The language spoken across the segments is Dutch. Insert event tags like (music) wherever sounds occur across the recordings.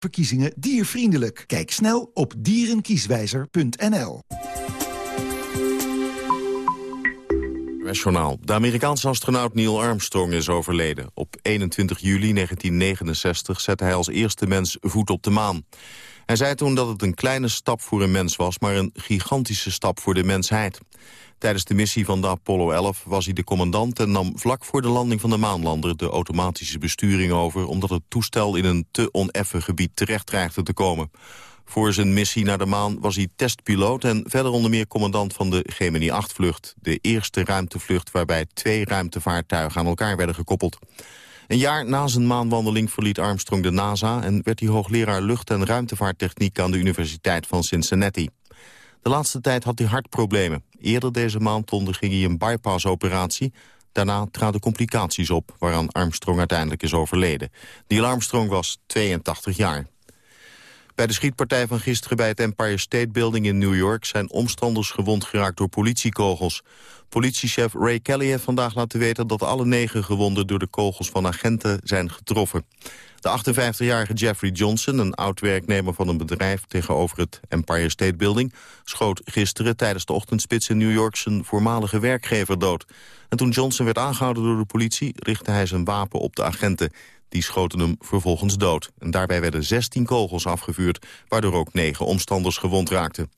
Verkiezingen diervriendelijk. Kijk snel op dierenkieswijzer.nl. De Amerikaanse astronaut Neil Armstrong is overleden. Op 21 juli 1969 zette hij als eerste mens voet op de maan. Hij zei toen dat het een kleine stap voor een mens was... maar een gigantische stap voor de mensheid. Tijdens de missie van de Apollo 11 was hij de commandant... en nam vlak voor de landing van de maanlander de automatische besturing over... omdat het toestel in een te oneffen gebied terecht dreigde te komen. Voor zijn missie naar de maan was hij testpiloot... en verder onder meer commandant van de Gemini 8-vlucht. De eerste ruimtevlucht waarbij twee ruimtevaartuigen aan elkaar werden gekoppeld. Een jaar na zijn maanwandeling verliet Armstrong de NASA... en werd hij hoogleraar lucht- en ruimtevaarttechniek aan de Universiteit van Cincinnati. De laatste tijd had hij hartproblemen. Eerder deze maand onderging hij een bypassoperatie. Daarna traden complicaties op, waaraan Armstrong uiteindelijk is overleden. Neil Armstrong was 82 jaar. Bij de schietpartij van gisteren bij het Empire State Building in New York... zijn omstanders gewond geraakt door politiekogels. Politiechef Ray Kelly heeft vandaag laten weten... dat alle negen gewonden door de kogels van agenten zijn getroffen. De 58-jarige Jeffrey Johnson, een oud-werknemer van een bedrijf... tegenover het Empire State Building... schoot gisteren tijdens de ochtendspits in New York... zijn voormalige werkgever dood. En toen Johnson werd aangehouden door de politie... richtte hij zijn wapen op de agenten. Die schoten hem vervolgens dood. En daarbij werden 16 kogels afgevuurd... waardoor ook negen omstanders gewond raakten.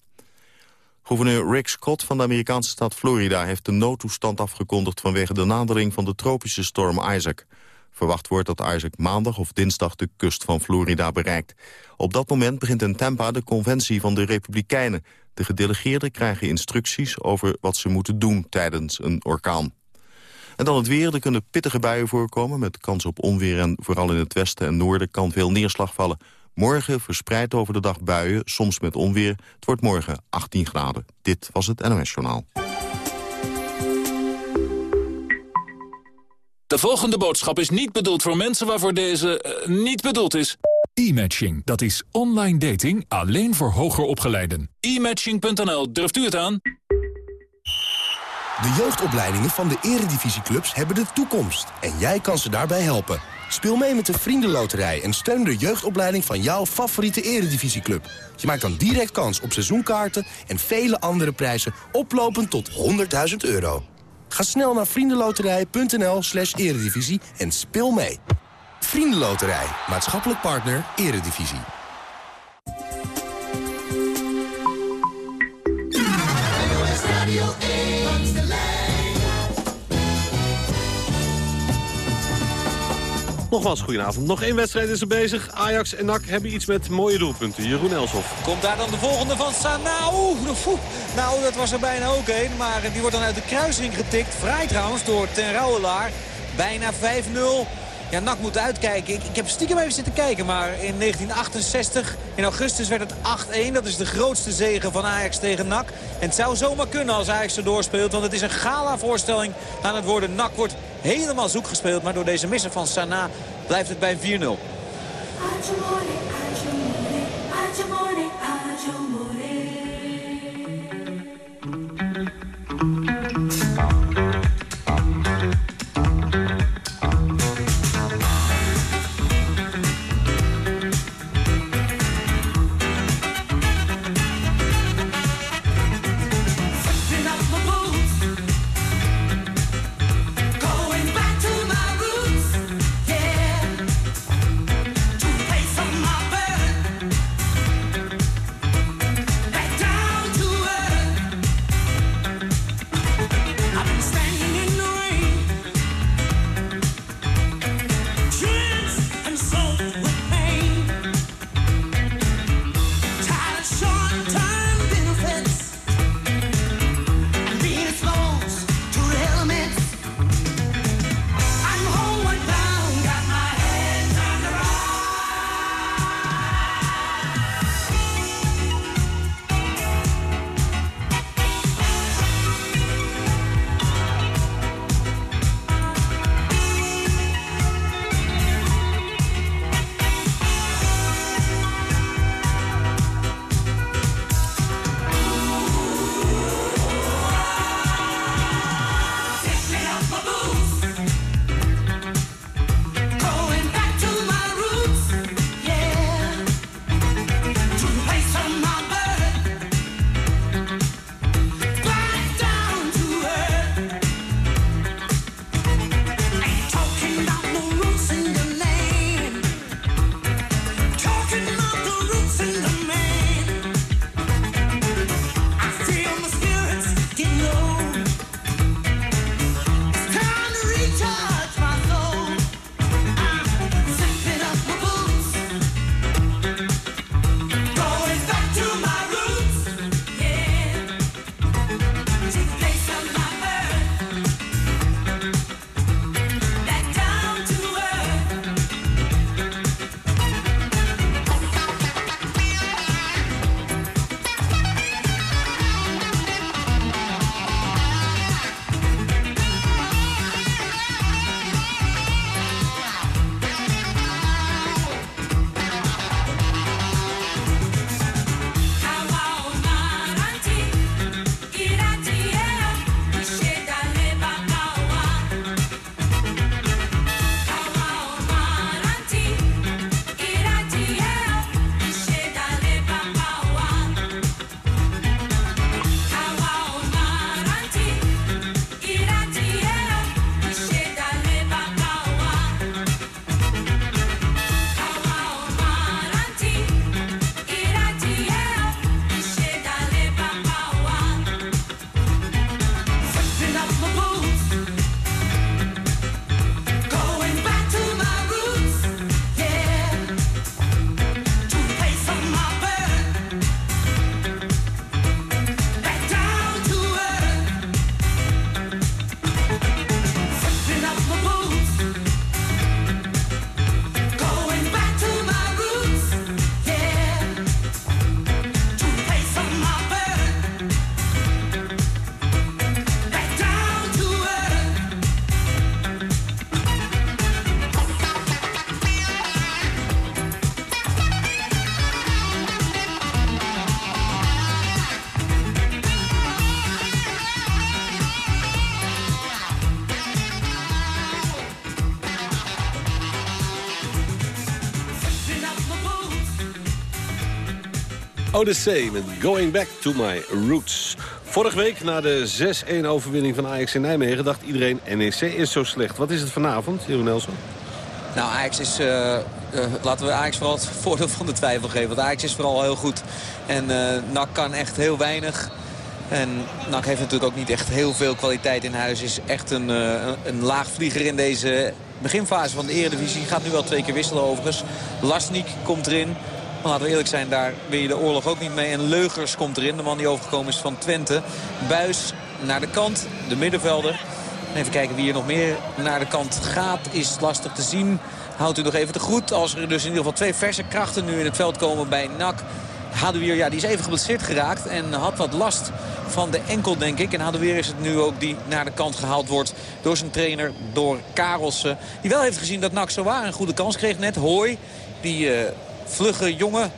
Gouverneur Rick Scott van de Amerikaanse stad Florida... heeft de noodtoestand afgekondigd vanwege de nadering van de tropische storm Isaac. Verwacht wordt dat Isaac maandag of dinsdag de kust van Florida bereikt. Op dat moment begint in Tampa de conventie van de Republikeinen. De gedelegeerden krijgen instructies over wat ze moeten doen tijdens een orkaan. En dan het weer. Er kunnen pittige buien voorkomen met kans op onweer... en vooral in het westen en noorden kan veel neerslag vallen. Morgen verspreid over de dag buien, soms met onweer. Het wordt morgen 18 graden. Dit was het NOS Journaal. De volgende boodschap is niet bedoeld voor mensen waarvoor deze uh, niet bedoeld is. E-matching, dat is online dating alleen voor hoger opgeleiden. E-matching.nl, durft u het aan? De jeugdopleidingen van de eredivisieclubs hebben de toekomst. En jij kan ze daarbij helpen. Speel mee met de Vriendenloterij en steun de jeugdopleiding van jouw favoriete eredivisieclub. Je maakt dan direct kans op seizoenkaarten en vele andere prijzen oplopend tot 100.000 euro. Ga snel naar vriendenloterij.nl slash eredivisie en speel mee. Vriendenloterij, maatschappelijk partner, eredivisie. Nogmaals, goedenavond. Nog één wedstrijd is er bezig. Ajax en NAC hebben iets met mooie doelpunten. Jeroen Elshoff. Komt daar dan de volgende van Sana? Oeh, nou, dat was er bijna ook een. Maar die wordt dan uit de kruising getikt. Vrij trouwens door Ten Rouwelaar. Bijna 5-0. Ja, NAC moet uitkijken. Ik, ik heb stiekem even zitten kijken, maar in 1968, in augustus werd het 8-1. Dat is de grootste zege van Ajax tegen NAC. En het zou zomaar kunnen als Ajax erdoor speelt, want het is een gala-voorstelling aan het worden. NAC wordt helemaal zoek gespeeld, maar door deze missen van Sana blijft het bij 4-0. Odyssey met Going Back to My Roots. Vorige week, na de 6-1 overwinning van Ajax in Nijmegen... dacht iedereen, NEC is zo slecht. Wat is het vanavond, Jeroen Nelson? Nou, Ajax is... Uh, laten we Ajax vooral het (laughs) voordeel van de twijfel geven. Want Ajax is vooral heel goed. En uh, NAC kan echt heel weinig. En NAC heeft natuurlijk ook niet echt heel veel kwaliteit in huis. Is echt een, een laagvlieger in deze beginfase van de Eredivisie. Gaat nu wel twee keer wisselen overigens. Lasnik komt erin. Maar laten we eerlijk zijn, daar win je de oorlog ook niet mee. En Leugers komt erin, de man die overgekomen is van Twente. Buis naar de kant, de middenvelder. Even kijken wie er nog meer naar de kant gaat. Is lastig te zien. Houdt u nog even te goed. Als er dus in ieder geval twee verse krachten nu in het veld komen bij NAC. Hadouier, ja, die is even geblesseerd geraakt en had wat last van de enkel, denk ik. En Hadouier is het nu ook die naar de kant gehaald wordt door zijn trainer, door Karelsen. Die wel heeft gezien dat NAC zo waar een goede kans kreeg net. Hooi, die uh, vlugge jongen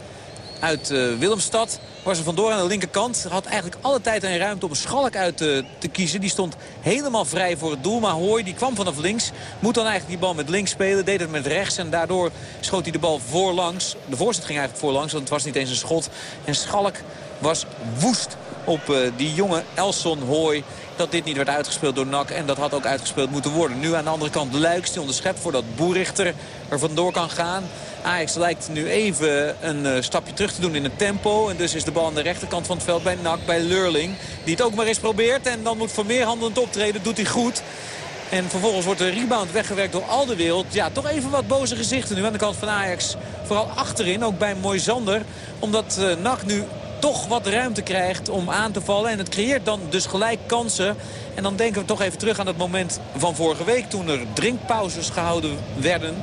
uit uh, Willemstad. Was er vandoor aan de linkerkant. Had eigenlijk alle tijd en ruimte om schalk uit te, te, kiezen. Die stond helemaal vrij voor het doel. Maar Hooi die kwam vanaf links. Moet dan eigenlijk die bal met links spelen. Deed het met rechts. En daardoor schoot hij de bal voorlangs. De voorzet ging eigenlijk voorlangs. Want het was niet eens een schot. En Schalk was woest op uh, die jonge Elson Hooi dat dit niet werd uitgespeeld door NAC. En dat had ook uitgespeeld moeten worden. Nu aan de andere kant Luiks die onderschept voordat Boerichter er vandoor kan gaan. Ajax lijkt nu even een uh, stapje terug te doen in het tempo. En dus is de bal aan de rechterkant van het veld bij NAC, bij Lurling. Die het ook maar eens probeert. En dan moet Vermeer handelend optreden. Doet hij goed. En vervolgens wordt de rebound weggewerkt door al de wereld. Ja, toch even wat boze gezichten nu aan de kant van Ajax. Vooral achterin, ook bij Moisander. Omdat uh, NAC nu toch wat ruimte krijgt om aan te vallen. En het creëert dan dus gelijk kansen. En dan denken we toch even terug aan het moment van vorige week... toen er drinkpauzes gehouden werden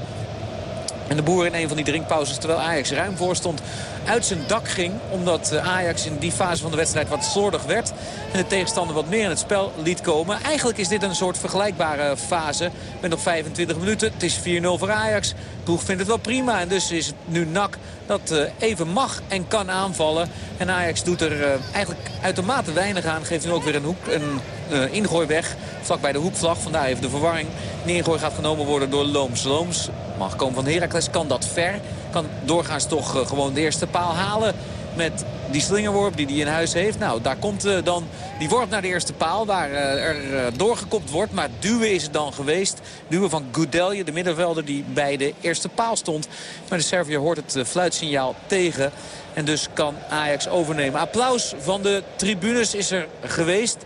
en de boer in een van die drinkpauzes, terwijl Ajax ruim voor stond, uit zijn dak ging. Omdat eh, Ajax in die fase van de wedstrijd wat slordig werd. En de tegenstander wat meer in het spel liet komen. Eigenlijk is dit een soort vergelijkbare fase. Met nog 25 minuten. Het is 4-0 voor Ajax. Ploeg vindt het wel prima. En dus is het nu nak dat uh, even mag en kan aanvallen. En Ajax doet er uh, eigenlijk uitermate weinig aan. Geeft nu ook weer een, hoek, een uh, ingooi weg. Vlak bij de hoekvlag. Vandaar even de verwarring. De ingooi gaat genomen worden door Looms. Looms mag komen van Heracles. Kan dat ver. Kan doorgaans toch gewoon de eerste paal halen met die slingerworp die hij in huis heeft. Nou, daar komt uh, dan die worp naar de eerste paal waar uh, er uh, doorgekopt wordt. Maar duwen is het dan geweest. Duwen van Goudelje, de middenvelder die bij de eerste paal stond. Maar de Serviër hoort het fluitsignaal tegen. En dus kan Ajax overnemen. Applaus van de tribunes is er geweest.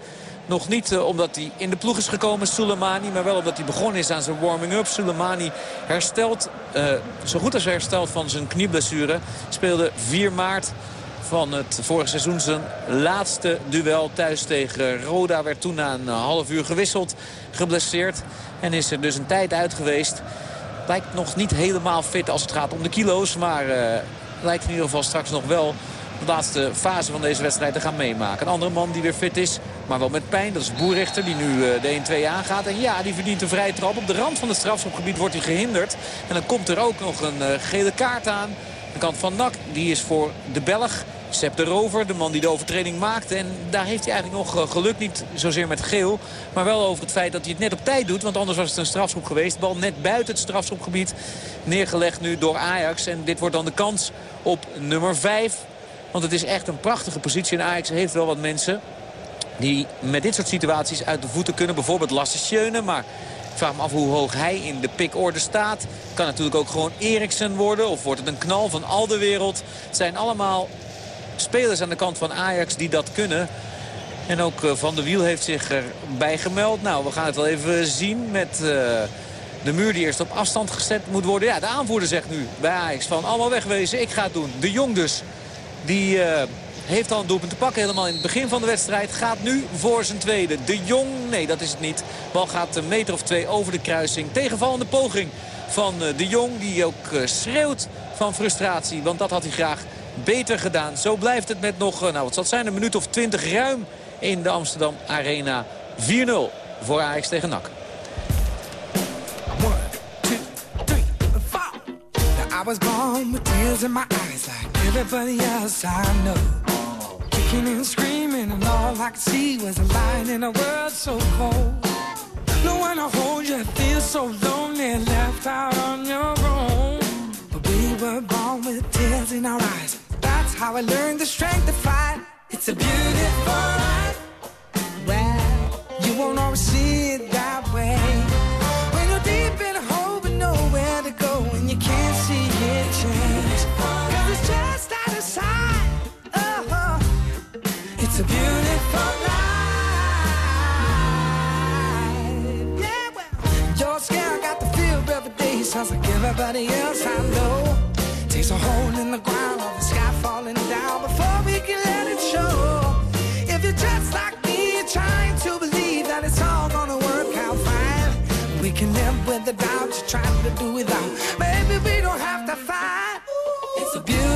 Nog niet omdat hij in de ploeg is gekomen, Soleimani. Maar wel omdat hij begonnen is aan zijn warming-up. Soleimani herstelt, zo goed als hersteld van zijn knieblessure. Speelde 4 maart van het vorige seizoen zijn laatste duel thuis tegen Roda. Werd toen na een half uur gewisseld, geblesseerd. En is er dus een tijd uit geweest. Lijkt nog niet helemaal fit als het gaat om de kilo's. Maar uh, lijkt in ieder geval straks nog wel de laatste fase van deze wedstrijd te gaan meemaken. Een andere man die weer fit is, maar wel met pijn. Dat is Boerichter die nu de 1-2 aangaat. En ja, die verdient een vrije trap. Op de rand van het strafschopgebied wordt hij gehinderd. En dan komt er ook nog een gele kaart aan. De kant van Nak, die is voor de Belg. Sepp de Rover, de man die de overtreding maakte. En daar heeft hij eigenlijk nog geluk. Niet zozeer met geel, maar wel over het feit dat hij het net op tijd doet. Want anders was het een strafschop geweest. Bal net buiten het strafschopgebied neergelegd nu door Ajax. En dit wordt dan de kans op nummer 5. Want het is echt een prachtige positie. En Ajax heeft wel wat mensen die met dit soort situaties uit de voeten kunnen. Bijvoorbeeld Lasse Schöne, maar ik vraag me af hoe hoog hij in de pickorde staat. Kan natuurlijk ook gewoon Eriksen worden. Of wordt het een knal van al de wereld. Het zijn allemaal spelers aan de kant van Ajax die dat kunnen. En ook Van der Wiel heeft zich erbij gemeld. Nou, we gaan het wel even zien met... Uh, de muur die eerst op afstand gezet moet worden. Ja, de aanvoerder zegt nu bij Ajax van allemaal wegwezen. Ik ga het doen. De Jong dus. Die uh, heeft al een doelpunt te pakken helemaal in het begin van de wedstrijd. Gaat nu voor zijn tweede. De Jong, nee dat is het niet. Bal gaat een meter of twee over de kruising. Tegenvallende poging van De Jong. Die ook schreeuwt van frustratie. Want dat had hij graag beter gedaan. Zo blijft het met nog, nou wat zal het zijn, een minuut of twintig ruim in de Amsterdam Arena. 4-0 voor Ajax tegen NAC. I was born with tears in my eyes like everybody else I know. Kicking and screaming and all I could see was a light in a world so cold. No one to hold you, feel so lonely, left out on your own. But we were born with tears in our eyes. How I learned the strength to fight. It's a beautiful life. Well, you won't always see it that way. When you're deep in a hole with nowhere to go and you can't see it change. Cause it's just out of sight. Oh, it's a beautiful life. Yeah, well, you're scared, got the feel every day. Sounds like everybody else I know. Takes a hole in the ground can live with the doubt you're trying to do without. Maybe we don't have to fight. It's a beautiful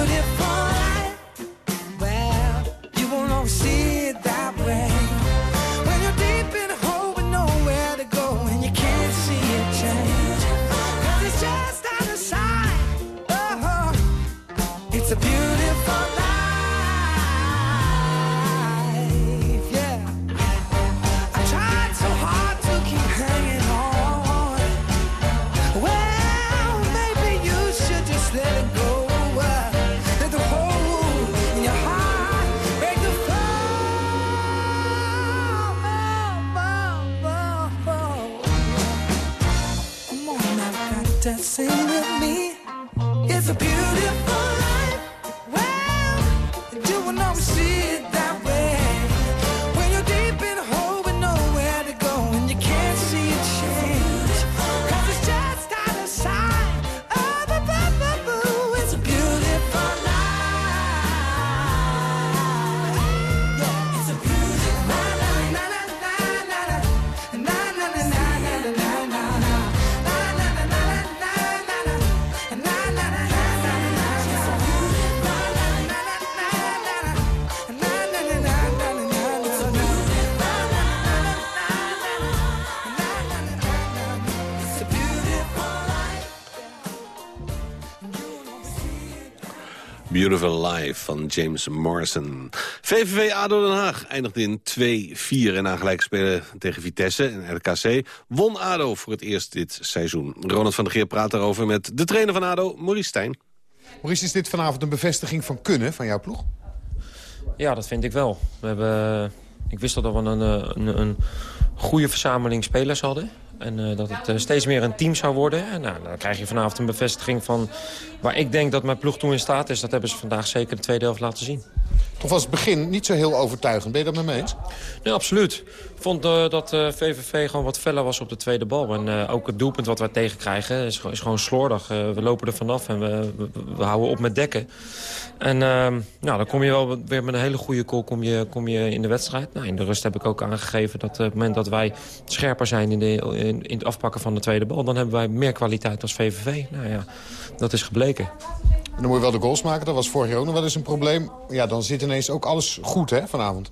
Beautiful Life van James Morrison. VVV ADO Den Haag eindigde in 2-4 en na gelijk spelen tegen Vitesse en RKC... won ADO voor het eerst dit seizoen. Ronald van der Geer praat daarover met de trainer van ADO, Maurice Stijn. Maurice, is dit vanavond een bevestiging van kunnen van jouw ploeg? Ja, dat vind ik wel. We hebben, ik wist dat we een, eh, een, een goede verzameling spelers hadden. En eh, dat het eh, steeds meer een team zou worden. En nou, dan krijg je vanavond een bevestiging van waar ik denk dat mijn ploeg toe in staat is. Dat hebben ze vandaag zeker de tweede helft laten zien. Toch was het begin niet zo heel overtuigend. Ben je dat met me eens? Nee, absoluut. Ik vond eh, dat eh, VVV gewoon wat feller was op de tweede bal. En eh, ook het doelpunt wat wij tegenkrijgen is, gewoon- is gewoon slordig. Eh, we lopen er vanaf en we, we, we houden op met dekken. En ehm, nou, dan kom je wel weer met een hele goede goal kom je, kom je in de wedstrijd. Nou, in de rust heb ik ook aangegeven dat op het moment dat wij scherper zijn... In, de, in, in het afpakken van de tweede bal... dan hebben wij meer kwaliteit als VVV. Nou ja, dat is gebleken. En dan moet je wel de goals maken. Dat was vorig jaar ook nog wel eens een probleem. Ja, dan zit ineens ook alles goed hè, vanavond.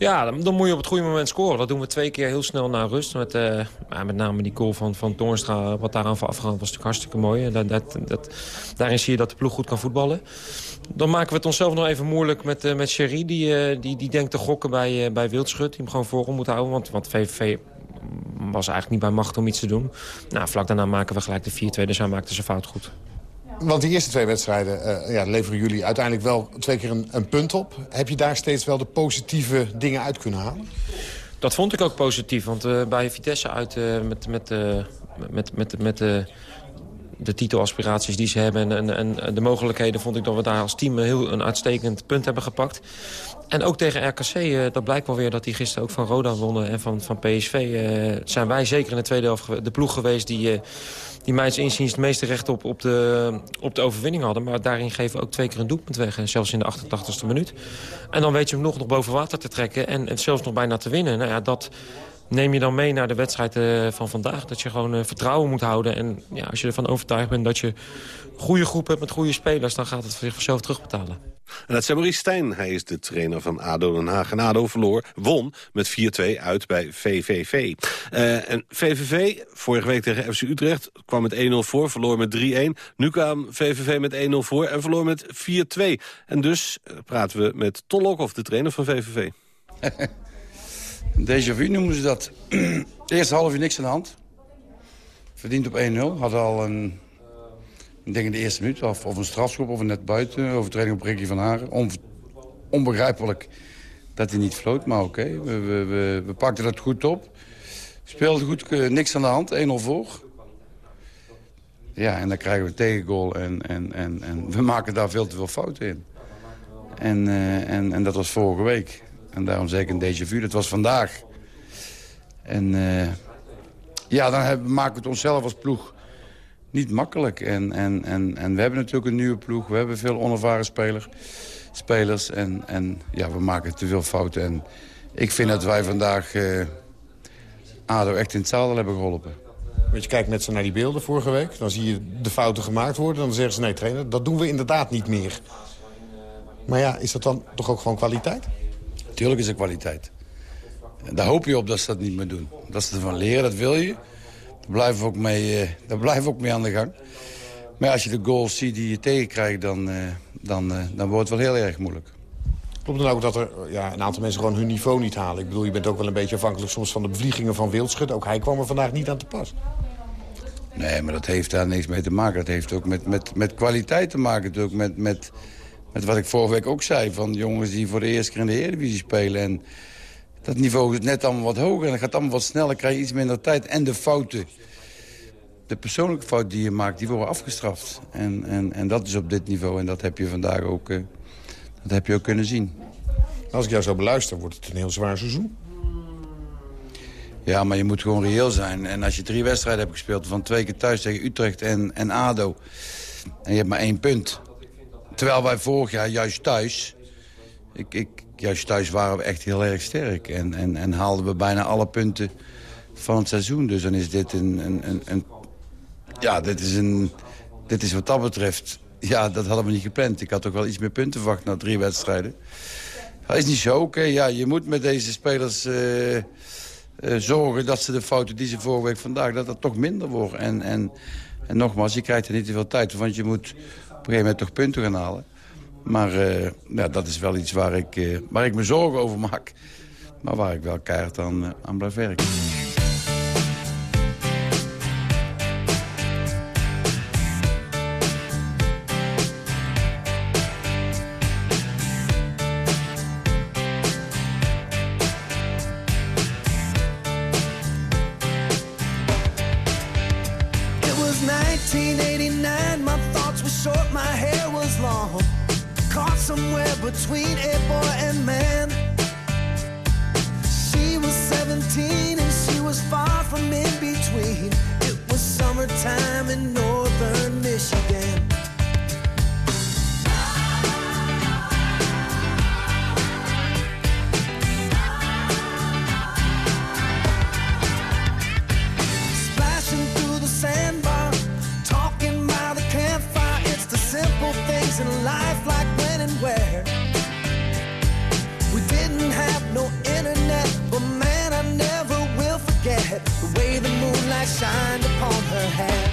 Ja, dan, dan moet je op het goede moment scoren. Dat doen we twee keer heel snel na rust. Met, eh, met name die goal van, van Toornstra, wat daaraan voorafgegaan was natuurlijk hartstikke mooi. Dat, dat, daarin zie je dat de ploeg goed kan voetballen. Dan maken we het onszelf nog even moeilijk met, eh met Sherry. Die, eh, die, die denkt te gokken bij, bij Wildschut. Die hem gewoon voor moet houden. Want, want VVV was eigenlijk niet bij macht om iets te doen. Nou, vlak daarna maken we gelijk de 4-2. Dus hij maakte zijn fout goed. Want die eerste twee wedstrijden eh, ja, leveren jullie uiteindelijk wel twee keer een, een punt op. Heb je daar steeds wel de positieve dingen uit kunnen halen? Dat vond ik ook positief, want eh, bij Vitesse uit eh, met, met, eh, met, met, met de titelaspiraties die ze hebben... En, en, en de mogelijkheden vond ik dat we daar als team heel een uitstekend punt hebben gepakt. En ook tegen RKC, dat blijkt wel weer dat die gisteren ook van Roda wonnen... en van, van PSV zijn wij zeker in de tweede helft de ploeg geweest... die, die mijns inziens het meeste recht op, op, de, op de overwinning hadden. Maar daarin geven we ook twee keer een doelpunt weg, en zelfs in de 88ste minuut. En dan weet je hem nog, nog boven water te trekken en, en zelfs nog bijna te winnen. Nou ja, dat neem je dan mee naar de wedstrijd eh, van vandaag. Dat je gewoon eh, vertrouwen moet houden. En ja, als je ervan overtuigd bent dat je een goede groep hebt met goede spelers... dan gaat het zich vanzelf terugbetalen. En dat is Maurice Stijn. Hij is de trainer van ADO Den Haag. En ADO verloor, won met 4-2 uit bij VVV. Eh, en VVV, vorige week tegen FC Utrecht, kwam met 1-0 voor. Verloor met 3-1. Nu kwam VVV met 1-0 voor en verloor met 4-2. En dus praten we met Ton Lokhoff, de trainer van VVV. (laughs) Déjà vu noemen ze dat. (clears throat) Eerste half uur niks aan de hand. Verdiend op 1-0. Hadden al een Ik denk in de eerste minuut of, of een strafschop of een net buiten. Overtreding op Ricky van Haren. On, onbegrijpelijk dat hij niet floot, maar oké. We, we, we, pakten dat goed op. Speelden goed, eh, niks aan de hand, 1-0 voor. Ja, en dan krijgen we tegengoal en, en, en, en we (laughs) maken daar veel te veel fouten in. En, uh, en, en dat was vorige week. En daarom ik een déjà vu, dat was vandaag. En uh, ja, dan hebben, maken we het onszelf als ploeg niet makkelijk. En, en, en, en we hebben natuurlijk een nieuwe ploeg. We hebben veel onervaren speler, spelers. En, en ja, we maken te veel fouten. En ik vind dat wij vandaag uh, ADO echt in het zadel hebben geholpen. Want je kijkt met ze naar die beelden vorige week. Dan zie je de fouten gemaakt worden. Dan zeggen ze, nee trainer, dat doen we inderdaad niet meer. Maar ja, is dat dan toch ook gewoon kwaliteit? Tuurlijk is het kwaliteit. Daar hoop je op dat ze dat niet meer doen. Dat ze ervan leren, dat wil je. Daar blijven we ook mee, uh, daar blijven we ook mee aan de gang. Maar als je de goals ziet die je tegenkrijgt, dan, uh, dan, uh, dan wordt het wel heel erg moeilijk. Klopt dan ook dat er ja, een aantal mensen gewoon hun niveau niet halen? Ik bedoel, je bent ook wel een beetje afhankelijk soms van de bevliegingen van Wildschut. Ook hij kwam er vandaag niet aan te pas. Nee, maar dat heeft daar niks mee te maken. Dat heeft ook met, met, met kwaliteit te maken. Ook met, met, met wat ik vorige week ook zei. Van jongens die voor de eerste keer in de Eredivisie spelen. En dat niveau is net allemaal wat hoger. En het gaat allemaal wat sneller. krijg je iets minder tijd. En de fouten. De persoonlijke fouten die je maakt, die worden afgestraft. En, en, en dat is op dit niveau. En dat heb je vandaag ook, uh, dat heb je ook kunnen zien. Als ik jou zo beluister, wordt het een heel zwaar seizoen. Ja, maar je moet gewoon reëel zijn. En als je drie wedstrijden hebt gespeeld... van twee keer thuis tegen Utrecht en, en ADO... en je hebt maar één punt... terwijl wij vorig jaar juist thuis... Ik, ik, juist thuis waren we echt heel erg sterk. En, en, en haalden we bijna alle punten van het seizoen. Dus dan is dit een... een, een, ja, dit is, een, dit is wat dat betreft... Ja, dat hadden we niet gepland. Ik had ook wel iets meer punten verwacht na drie wedstrijden. Dat is niet zo, oké. Ja, je moet met deze spelers... Uh, uh, zorgen dat ze de fouten die ze vorige week vandaag... dat dat toch minder wordt. En, en, en nogmaals, je krijgt er niet te veel tijd Want je moet gegeven moment toch punten gaan halen. Maar uh, ja, dat is wel iets waar ik, uh, waar ik me zorgen over maak. Maar waar ik wel keihard aan, uh, aan blijf werken. Shined upon her hair.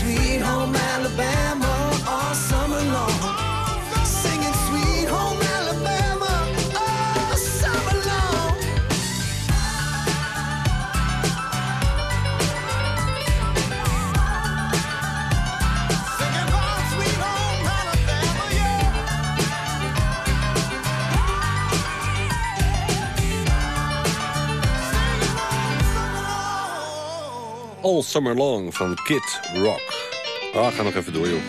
Sweet Home All Summer Long van Kid Rock. Ah, ga nog even door, joh.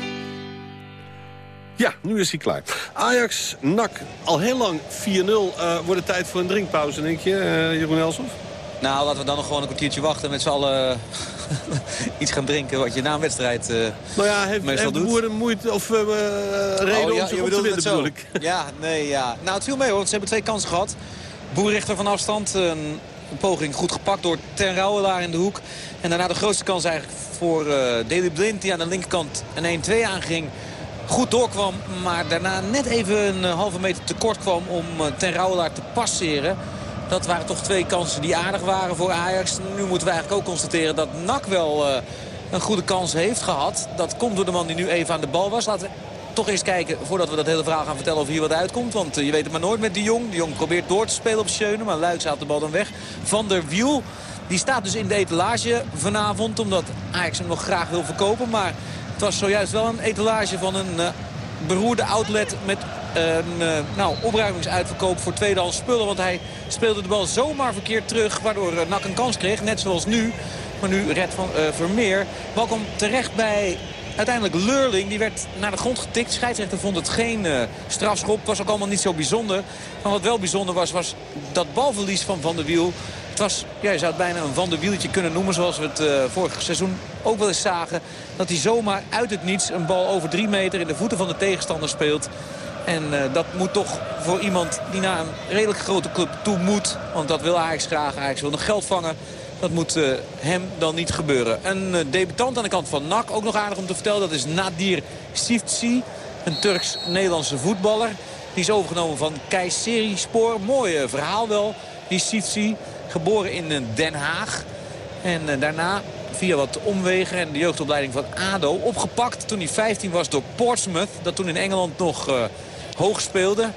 Ja, nu is hij klaar. Ajax, NAC, al heel lang 4-0. Eh, wordt het tijd voor een drinkpauze, denk je, eh, Jeroen Elsof? Nou, laten we dan nog gewoon een kwartiertje wachten met z'n allen (laughs) iets gaan drinken wat je na een wedstrijd eh Nou ja, heeft, meestal heeft doet. moeite of eh, eh, reden Oh, ja, om zich je op te winnen, bedoel ik. Ja, nee, ja. Nou, het viel mee hoor, want ze hebben twee kansen gehad. Boerrichter van afstand, een, een poging goed gepakt door Ten Rouwelaar in de hoek. En daarna de grootste kans eigenlijk voor Daley Blind, die aan de linkerkant een 1-2 aanging. Goed doorkwam, maar daarna net even een eh, halve meter tekort kwam om eh, Ten Rouwelaar te passeren. Dat waren toch twee kansen die aardig waren voor Ajax. Nu moeten we eigenlijk ook constateren dat NAC wel een goede kans heeft gehad. Dat komt door de man die nu even aan de bal was. Laten we toch eens kijken, voordat we dat hele verhaal gaan vertellen, of hier wat uitkomt. Want eh, je weet het maar nooit met de Jong. De Jong probeert door te spelen op Schöne, maar Luiks haalt de bal dan weg. Van der Wiel, die staat dus in de etalage vanavond, omdat Ajax hem nog graag wil verkopen. Maar het was zojuist wel een etalage van een eh, beroerde outlet met een uh, nou, opruimingsuitverkoop voor tweedehands spullen. Want hij speelde de bal zomaar verkeerd terug, waardoor NAC een kans kreeg. Net zoals nu. Maar nu red van Vermeer. Kwam terecht bij uiteindelijk Leurling. Die werd naar de grond getikt. Scheidsrechter vond het geen uh, strafschop. Was ook allemaal niet zo bijzonder. Maar wat wel bijzonder was, was dat balverlies van Van der Wiel. Het was, ja, je zou het bijna een Van der Wieltje kunnen noemen. Zoals we het uh, vorig seizoen ook wel eens zagen. Dat hij zomaar uit het niets een bal over drie meter in de voeten van de tegenstander speelt. En uh, dat moet toch voor iemand die naar een redelijk grote club toe moet. Want dat wil Ajax graag. Ajax wil nog geld vangen. Dat moet uh, hem dan niet gebeuren. Een uh, debutant aan de kant van NAC. Ook nog aardig om te vertellen. Dat is Nadir Sivci. Een Turks-Nederlandse voetballer. Die is overgenomen van Kayseri Spoor. Mooi uh, verhaal wel. Die Sivci. Geboren in Den Haag. En daarna via wat omwegen en de jeugdopleiding van ADO opgepakt toen hij 15 was door Portsmouth. Dat toen in Engeland nog hoog speelde.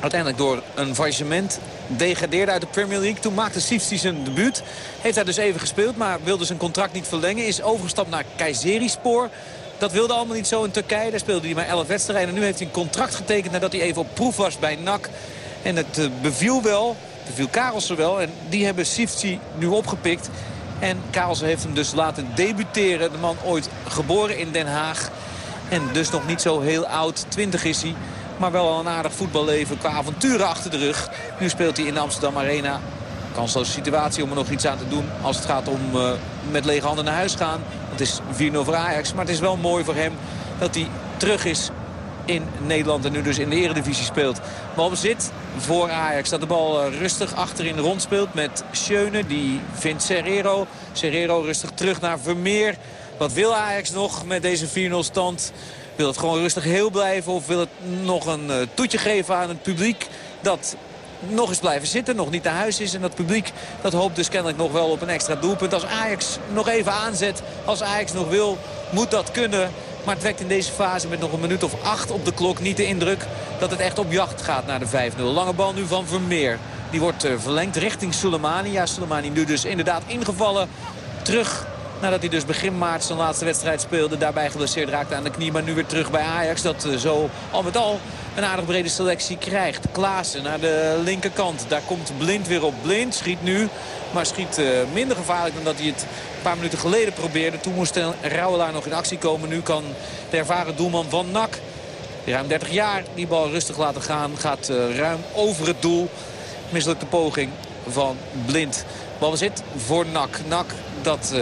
Uiteindelijk door een faillissement degradeerde uit de Premier League. Toen maakte Sivci zijn debuut. Heeft hij dus even gespeeld, maar wilde zijn contract niet verlengen. Is overgestapt naar Kayserispor. Dat wilde allemaal niet zo in Turkije. Daar speelde hij maar 11 wedstrijden. En nu heeft hij een contract getekend nadat hij even op proef was bij NAC. En het uh, beviel wel. Beviel Karelsen wel. En die hebben Sivci nu opgepikt. En Karelsen heeft hem dus laten debuteren. De man ooit geboren in Den Haag. En dus nog niet zo heel oud. 20 is hij. Maar wel al een aardig voetballeven qua avonturen achter de rug. Nu speelt hij in de Amsterdam Arena. Kansloze situatie om er nog iets aan te doen als het gaat om uh, met lege handen naar huis gaan. Het is 4-0 voor Ajax. Maar het is wel mooi voor hem dat hij terug is in Nederland en nu dus in de eredivisie speelt. Balbezit voor Ajax. Dat de bal uh, rustig achterin rondspeelt met Schöne. Die vindt Serrero. Serrero rustig terug naar Vermeer. Wat wil Ajax nog met deze 4-0 stand? Wil het gewoon rustig heel blijven of wil het nog een uh, toetje geven aan het publiek dat nog eens blijven zitten, nog niet naar huis is. En dat publiek dat hoopt dus kennelijk nog wel op een extra doelpunt. Als Ajax nog even aanzet, als Ajax nog wil, moet dat kunnen. Maar het wekt in deze fase met nog een minuut of acht op de klok niet de indruk dat het echt op jacht gaat naar de 5-0. Lange bal nu van Vermeer. Die wordt uh, verlengd richting Soleimani. Ja, Soleimani nu dus inderdaad ingevallen. Terug nadat hij dus begin maart zijn laatste wedstrijd speelde. Daarbij geblesseerd raakte aan de knie. Maar nu weer terug bij Ajax. Dat uh, zo al met al een aardig brede selectie krijgt. Klaassen naar de linkerkant. Daar komt Blind weer op. Blind schiet nu. Maar schiet uh, minder gevaarlijk dan dat hij het een paar minuten geleden probeerde. Toen moest Rauwelaar nog in actie komen. Nu kan de ervaren doelman van NAC, ruim 30 jaar, die bal rustig laten gaan. Gaat ruim over het doel. Mislukte poging van Blind. Balbezit voor NAC. NAC dat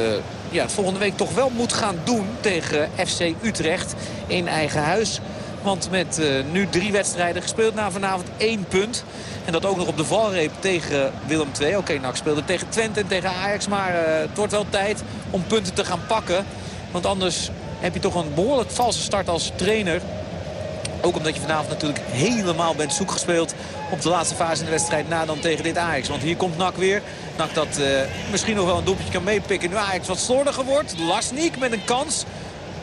ja, volgende week toch wel moet gaan doen tegen FC Utrecht in eigen huis. Want met uh, nu drie wedstrijden gespeeld na vanavond één punt. En dat ook nog op de valreep tegen Willem II. Oké, okay, NAC speelde tegen Twente en tegen Ajax. Maar uh, het wordt wel tijd om punten te gaan pakken. Want anders heb je toch een behoorlijk valse start als trainer. Ook omdat je vanavond natuurlijk helemaal bent zoek gespeeld op de laatste fase in de wedstrijd na dan tegen dit Ajax. Want hier komt Nak weer. Nak dat uh, misschien nog wel een doelpuntje kan meepikken. Nu Ajax wat slordiger wordt. Lasnik met een kans.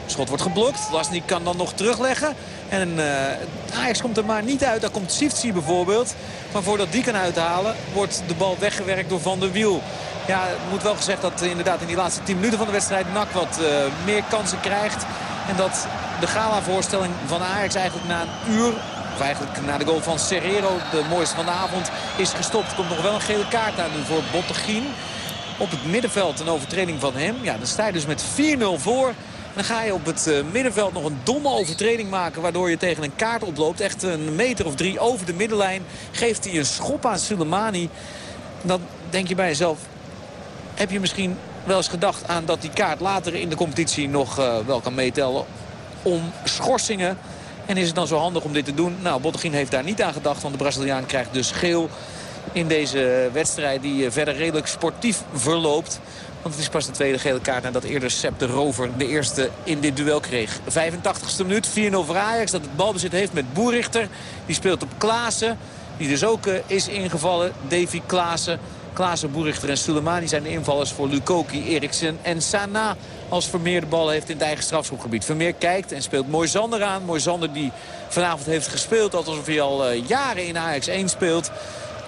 Schot wordt geblokt. Lasnik kan dan nog terugleggen. En uh, Ajax komt er maar niet uit. Daar komt Siftsi bijvoorbeeld. Maar voordat die kan uithalen wordt de bal weggewerkt door Van der Wiel. Ja, het moet wel gezegd dat inderdaad in die laatste 10 minuten van de wedstrijd NAC wat meer kansen krijgt. En dat de gala-voorstelling van Ajax eigenlijk na een uur... of eigenlijk na de goal van Serrero, de mooiste van de avond, is gestopt. Er komt nog wel een gele kaart aan nu voor Bottegien. Op het middenveld een overtreding van hem. Ja, dan sta je dus met 4-0 voor. Dan ga je op het uh, middenveld nog een domme overtreding maken... waardoor je tegen een kaart oploopt. Echt een meter of drie over de middenlijn. Geeft hij een schop aan Sulemani. Dan denk je bij jezelf... heb je misschien wel eens gedacht aan dat die kaart later in de competitie nog uh, wel kan meetellen om schorsingen. En is het dan zo handig om dit te doen? Nou, Bottegien heeft daar niet aan gedacht, want de Braziliaan krijgt dus geel in deze wedstrijd die verder redelijk sportief verloopt. Want het is pas de tweede gele kaart nadat eerder Sepp de Rover de eerste in dit duel kreeg. 85ste minuut, 4-0 voor Ajax dat het balbezit heeft met Boerichter. Die speelt op Klaassen, die dus ook uh, is ingevallen. Davy Klaassen. Klaassen, Boerichter en Soleimani zijn de invallers voor Lukoki, Eriksen en Sana. Als Vermeer de bal heeft in het eigen strafschopgebied. Vermeer kijkt en speelt Mooi Zander aan. Mooi Zander die vanavond heeft gespeeld alsof hij al uh, jaren in Ajax 1 speelt.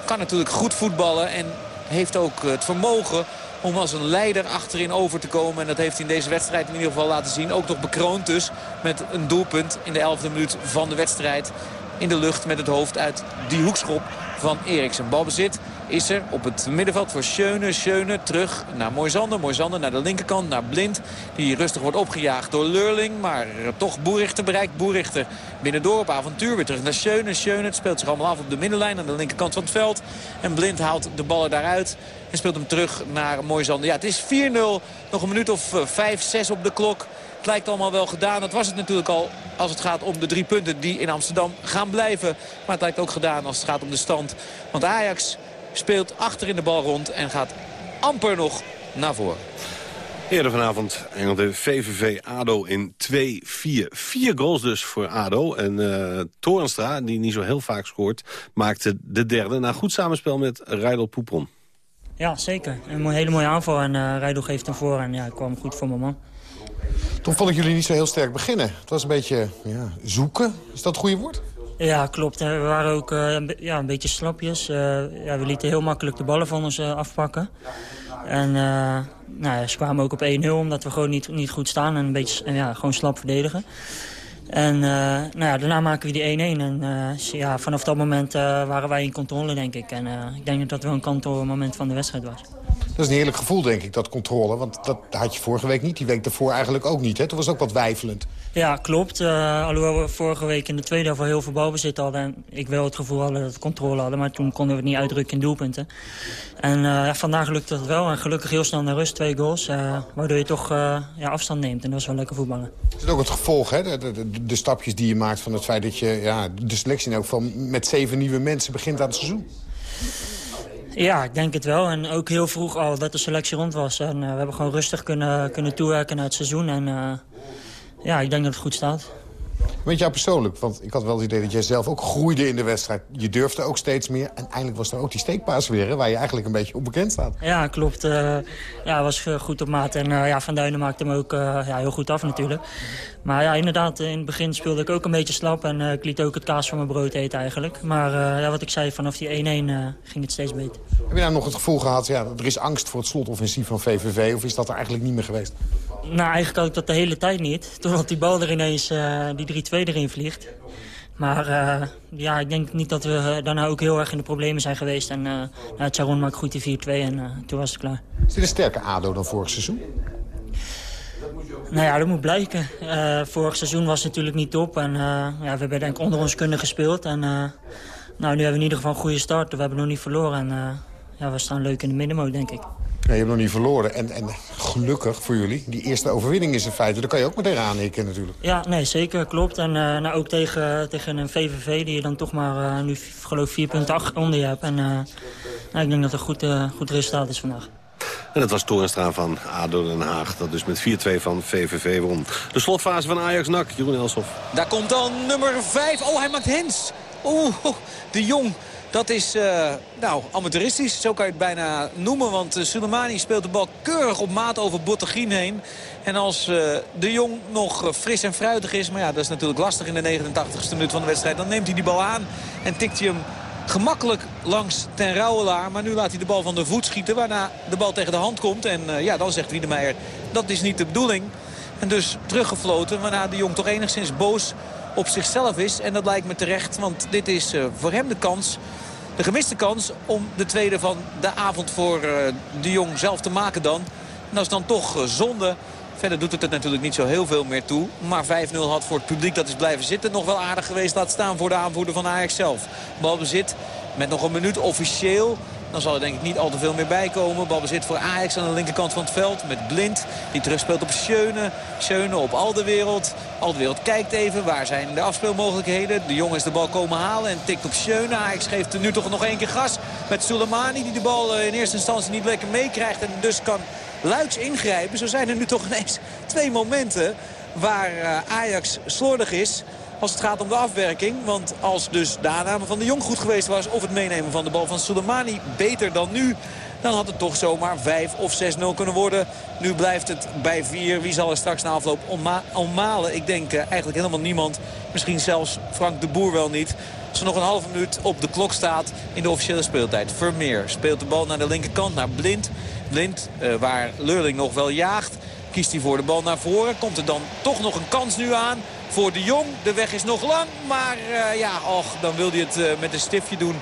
Kan natuurlijk goed voetballen en heeft ook het vermogen om als een leider achterin over te komen. En dat heeft hij in deze wedstrijd in ieder geval laten zien. Ook nog bekroond dus met een doelpunt in de 11e minuut van de wedstrijd. In de lucht met het hoofd uit die hoekschop van Eriksen. Balbezit is er op het middenveld voor Schöne. Schöne terug naar Moisander. Moisander naar de linkerkant, naar Blind. Die rustig wordt opgejaagd door Leurling. Maar toch Boerichter bereikt. Boerichter binnendoor op avontuur. Weer terug naar Schöne. Schöne het speelt zich allemaal af op de middenlijn aan de linkerkant van het veld. En Blind haalt de ballen daaruit. En speelt hem terug naar Moisander. Ja, het is 4-0. Nog een minuut of 5, 6 op de klok. Het lijkt allemaal wel gedaan. Dat was het natuurlijk al als het gaat om de drie punten die in Amsterdam gaan blijven. Maar het lijkt ook gedaan als het gaat om de stand. Want Ajax speelt achter in de bal rond en gaat amper nog naar voren. Eerder vanavond engelde VVV ADO in 2-4. Vier goals dus voor ADO. En uh, Torenstra, die niet zo heel vaak scoort, maakte de derde... na goed samenspel met Rijdel Poepon. Ja, zeker. Een hele mooie aanval en uh, Rijdel geeft hem voor en ja, kwam goed voor mijn man. Toen vond ik jullie niet zo heel sterk beginnen. Het was een beetje ja, zoeken. Is dat het goede woord? Ja, klopt. We waren ook uh, ja, een beetje slapjes. Uh, ja, we lieten heel makkelijk de ballen van ons uh, afpakken. En nou ja, ze kwamen ook op 1-0 omdat we gewoon niet, niet goed staan en een beetje ja, gewoon slap verdedigen. En nou ja, daarna maken we die 1-1. En ja, vanaf dat moment waren wij in controle, denk ik. En ik denk dat dat wel een kantoormoment van de wedstrijd was. Dat is een heerlijk gevoel, denk ik, dat controle. Want dat had je vorige week niet, die week daarvoor eigenlijk ook niet. Hè? Toen was het ook wat wijfelend. Ja, klopt. Uh, alhoewel we vorige week in de tweede helft heel veel balbezit hadden. En ik wel het gevoel hadden dat we controle hadden. Maar toen konden we het niet uitdrukken in doelpunten. En uh, vandaag lukte dat wel. En gelukkig heel snel naar rust, twee goals. Uh, waardoor je toch ja, afstand neemt. En dat was wel lekker voetballen. Is het ook het gevolg, hè? De, de, de, stapjes die je maakt van het feit dat je ja, de selectie ook van met zeven nieuwe mensen begint aan het seizoen? Ja, ik denk het wel. En ook heel vroeg al dat de selectie rond was. En uh, we hebben gewoon rustig kunnen, kunnen toewerken naar het seizoen. En uh, ja, ik denk dat het goed staat. Weet jou persoonlijk, want ik had wel het idee dat jij zelf ook groeide in de wedstrijd. Je durfde ook steeds meer. En eindelijk was er ook die steekpaas weer, hè, waar je eigenlijk een beetje op bekend staat. Ja, klopt. Uh, ja, was goed op maat. En ja, Van Duinen maakte hem ook ja, heel goed af natuurlijk. Maar ja, inderdaad, in het begin speelde ik ook een beetje slap. En ik liet ook het kaas van mijn brood eten eigenlijk. Maar ja, wat ik zei, vanaf die 1-1 ging het steeds beter. Heb je nou nog het gevoel gehad, ja, er is angst voor het slotoffensief van VVV? Of is dat er eigenlijk niet meer geweest? Nou, eigenlijk had ik dat de hele tijd niet. (laughs) Totdat die bal er ineens, uh, die 3-2 erin vliegt. Maar uh, ja, ik denk niet dat we daarna ook heel erg in de problemen zijn geweest. En uh, nou, Charon maakt goed die 4-2 en toen was het klaar. Is dit een sterke ADO dan vorig seizoen? Nou ja, dat moet blijken. vorig seizoen was het natuurlijk niet top. En ja, we hebben denk ik onder ons kunnen gespeeld. En nou, nu hebben we in ieder geval een goede start. We hebben nog niet verloren. En ja, we staan leuk in de middenmoot, denk ik. Ja, je hebt nog niet verloren. En, en gelukkig voor jullie, die eerste overwinning is in feite. Daar kan je ook meteen aanhikken natuurlijk. Ja, nee, zeker, klopt. En nou, ook tegen, tegen een VVV die je dan toch maar nu geloof 4,8 onder je hebt. En nou, ik denk dat het een goed, goed resultaat is vandaag. En dat was Toornstra van ADO Den Haag. Dat dus met 4-2 van VVV won. De slotfase van Ajax-NAC, Jeroen Elshoff. Daar komt dan nummer 5. Oh, hij maakt hens. Oeh, de Jong. Dat is uh, nou, amateuristisch, zo kan je het bijna noemen. Want uh, Soleimani speelt de bal keurig op maat over Bottegien heen. En als uh, de Jong nog fris en fruitig is... maar ja, dat is natuurlijk lastig in de 89ste minuut van de wedstrijd... dan neemt hij die bal aan en tikt hij hem gemakkelijk langs ten Rouwelaar. Maar nu laat hij de bal van de voet schieten. Waarna de bal tegen de hand komt. En uh, ja, dan zegt Wiedemeijer, dat is niet de bedoeling. En dus teruggefloten. Waarna de Jong toch enigszins boos op zichzelf is. En dat lijkt me terecht. Want dit is uh, voor hem de kans. De gemiste kans om de tweede van de avond voor uh, de Jong zelf te maken dan. En dat is dan toch zonde. Verder doet het er natuurlijk niet zo heel veel meer toe. Maar 5-0 had voor het publiek dat is blijven zitten nog wel aardig geweest. Laat staan voor de aanvoerder van Ajax zelf. Balbezit met nog een minuut officieel. Dan zal er denk ik niet al te veel meer bij komen. Balbezit voor Ajax aan de linkerkant van het veld. Met Blind die terugspeelt op Schöne. Schöne op Alderwereld. Alderwereld kijkt even. Waar zijn de afspeelmogelijkheden? De jongens de bal komen halen en tikt op Schöne. Ajax geeft er nu toch nog één keer gas. Met Soleimani die de bal in eerste instantie niet lekker meekrijgt. En dus kan luiks ingrijpen. Zo zijn er nu toch ineens twee momenten waar Ajax slordig is als het gaat om de afwerking. Want als dus de aanname van de Jong goed geweest was... of het meenemen van de bal van Soleimani beter dan nu... dan had het toch zomaar 5 of 6-0 kunnen worden. Nu blijft het bij 4. Wie zal er straks na afloop ommalen? Ik denk eigenlijk helemaal niemand. Misschien zelfs Frank de Boer wel niet. Als er nog een halve minuut op de klok staat in de officiële speeltijd. Vermeer speelt de bal naar de linkerkant, naar Blind. Blind, uh, waar Leurling nog wel jaagt. Kiest hij voor de bal naar voren. Komt er dan toch nog een kans nu aan voor de Jong. De weg is nog lang, maar uh, ja, och, dan wil hij het met een stiftje doen.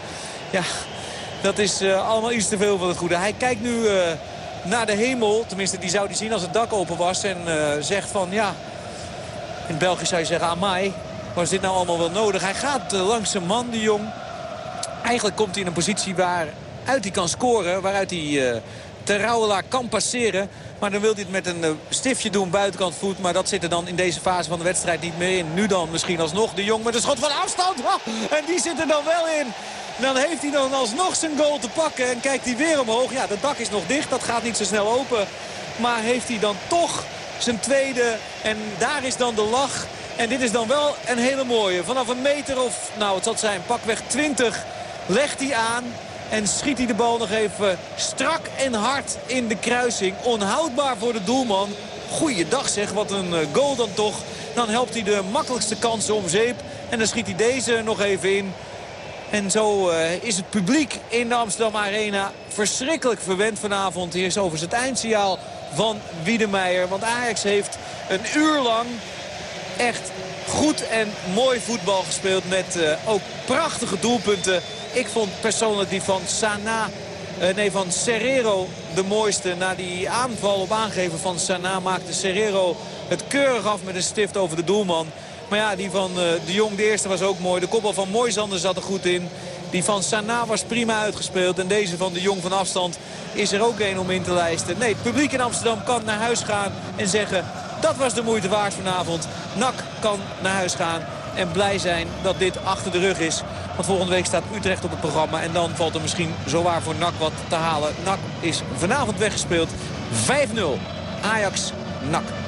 Ja, dat is uh, allemaal iets te veel van het goede. Hij kijkt nu naar de hemel. Tenminste, die zou hij zien als het dak open was. En zegt van, ja, in België zou je zeggen, amai. Was dit nou allemaal wel nodig? Hij gaat langs zijn man, de Jong. Eigenlijk komt hij in een positie waaruit hij kan scoren. Waaruit hij Terrouwelaar kan passeren. Maar dan wil hij het met een stiftje doen, buitenkant voet. Maar dat zit er dan in deze fase van de wedstrijd niet meer in. Nu dan misschien alsnog de Jong met een schot van afstand. En die zit er dan wel in. Dan heeft hij dan alsnog zijn goal te pakken. En kijkt hij weer omhoog. Ja, het dak is nog dicht. Dat gaat niet zo snel open. Maar heeft hij dan toch zijn tweede. En daar is dan de lach. En dit is dan wel een hele mooie. Vanaf een meter of, nou het zal zijn, pakweg 20 legt hij aan. En schiet hij de bal nog even strak en hard in de kruising. Onhoudbaar voor de doelman. Goeiedag zeg, wat een eh, goal dan toch. Dan helpt hij de makkelijkste kansen om zeep. En dan schiet hij deze nog even in. En zo uh, is het publiek in de Amsterdam Arena verschrikkelijk verwend vanavond. Hier is overigens het eindsignaal van Wiedemeijer. Want Ajax heeft een uur lang echt goed en mooi voetbal gespeeld. Met uh, ook prachtige doelpunten. Ik vond persoonlijk die van Sana, uh, nee van Serrero de mooiste. Na die aanval op aangeven van Sana maakte Serrero het keurig af met een stift over de doelman. Maar ja, die van uh, de Jong, de eerste was ook mooi. De koppel van Moisander zat er goed in. Die van Sana was prima uitgespeeld. En deze van de Jong van afstand is er ook één om in te lijsten. Nee, het publiek in Amsterdam kan naar huis gaan en zeggen... dat was de moeite waard vanavond. NAC kan naar huis gaan en blij zijn dat dit achter de rug is. Want volgende week staat Utrecht op het programma. En dan valt er misschien zowaar voor NAC wat te halen. NAC is vanavond weggespeeld. 5-0. Ajax, NAC.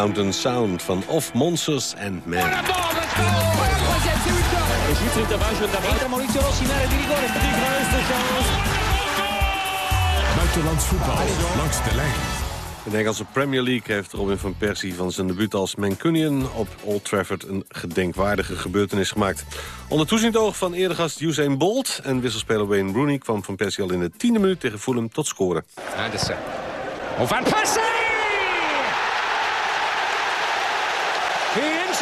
Mountain Sound van Of Monsters and Men. In. Buitenlands voetbal langs de lijn. De Engelse Premier League heeft Robin van Persie van zijn debuut als Mancunian op Old Trafford een gedenkwaardige gebeurtenis gemaakt. Onder toezicht oog van eerdergast Usain Bolt en wisselspeler Wayne Rooney kwam van Persie al in de tiende minuut tegen Fulham tot scoren. Anderson. Oh, Van Persie!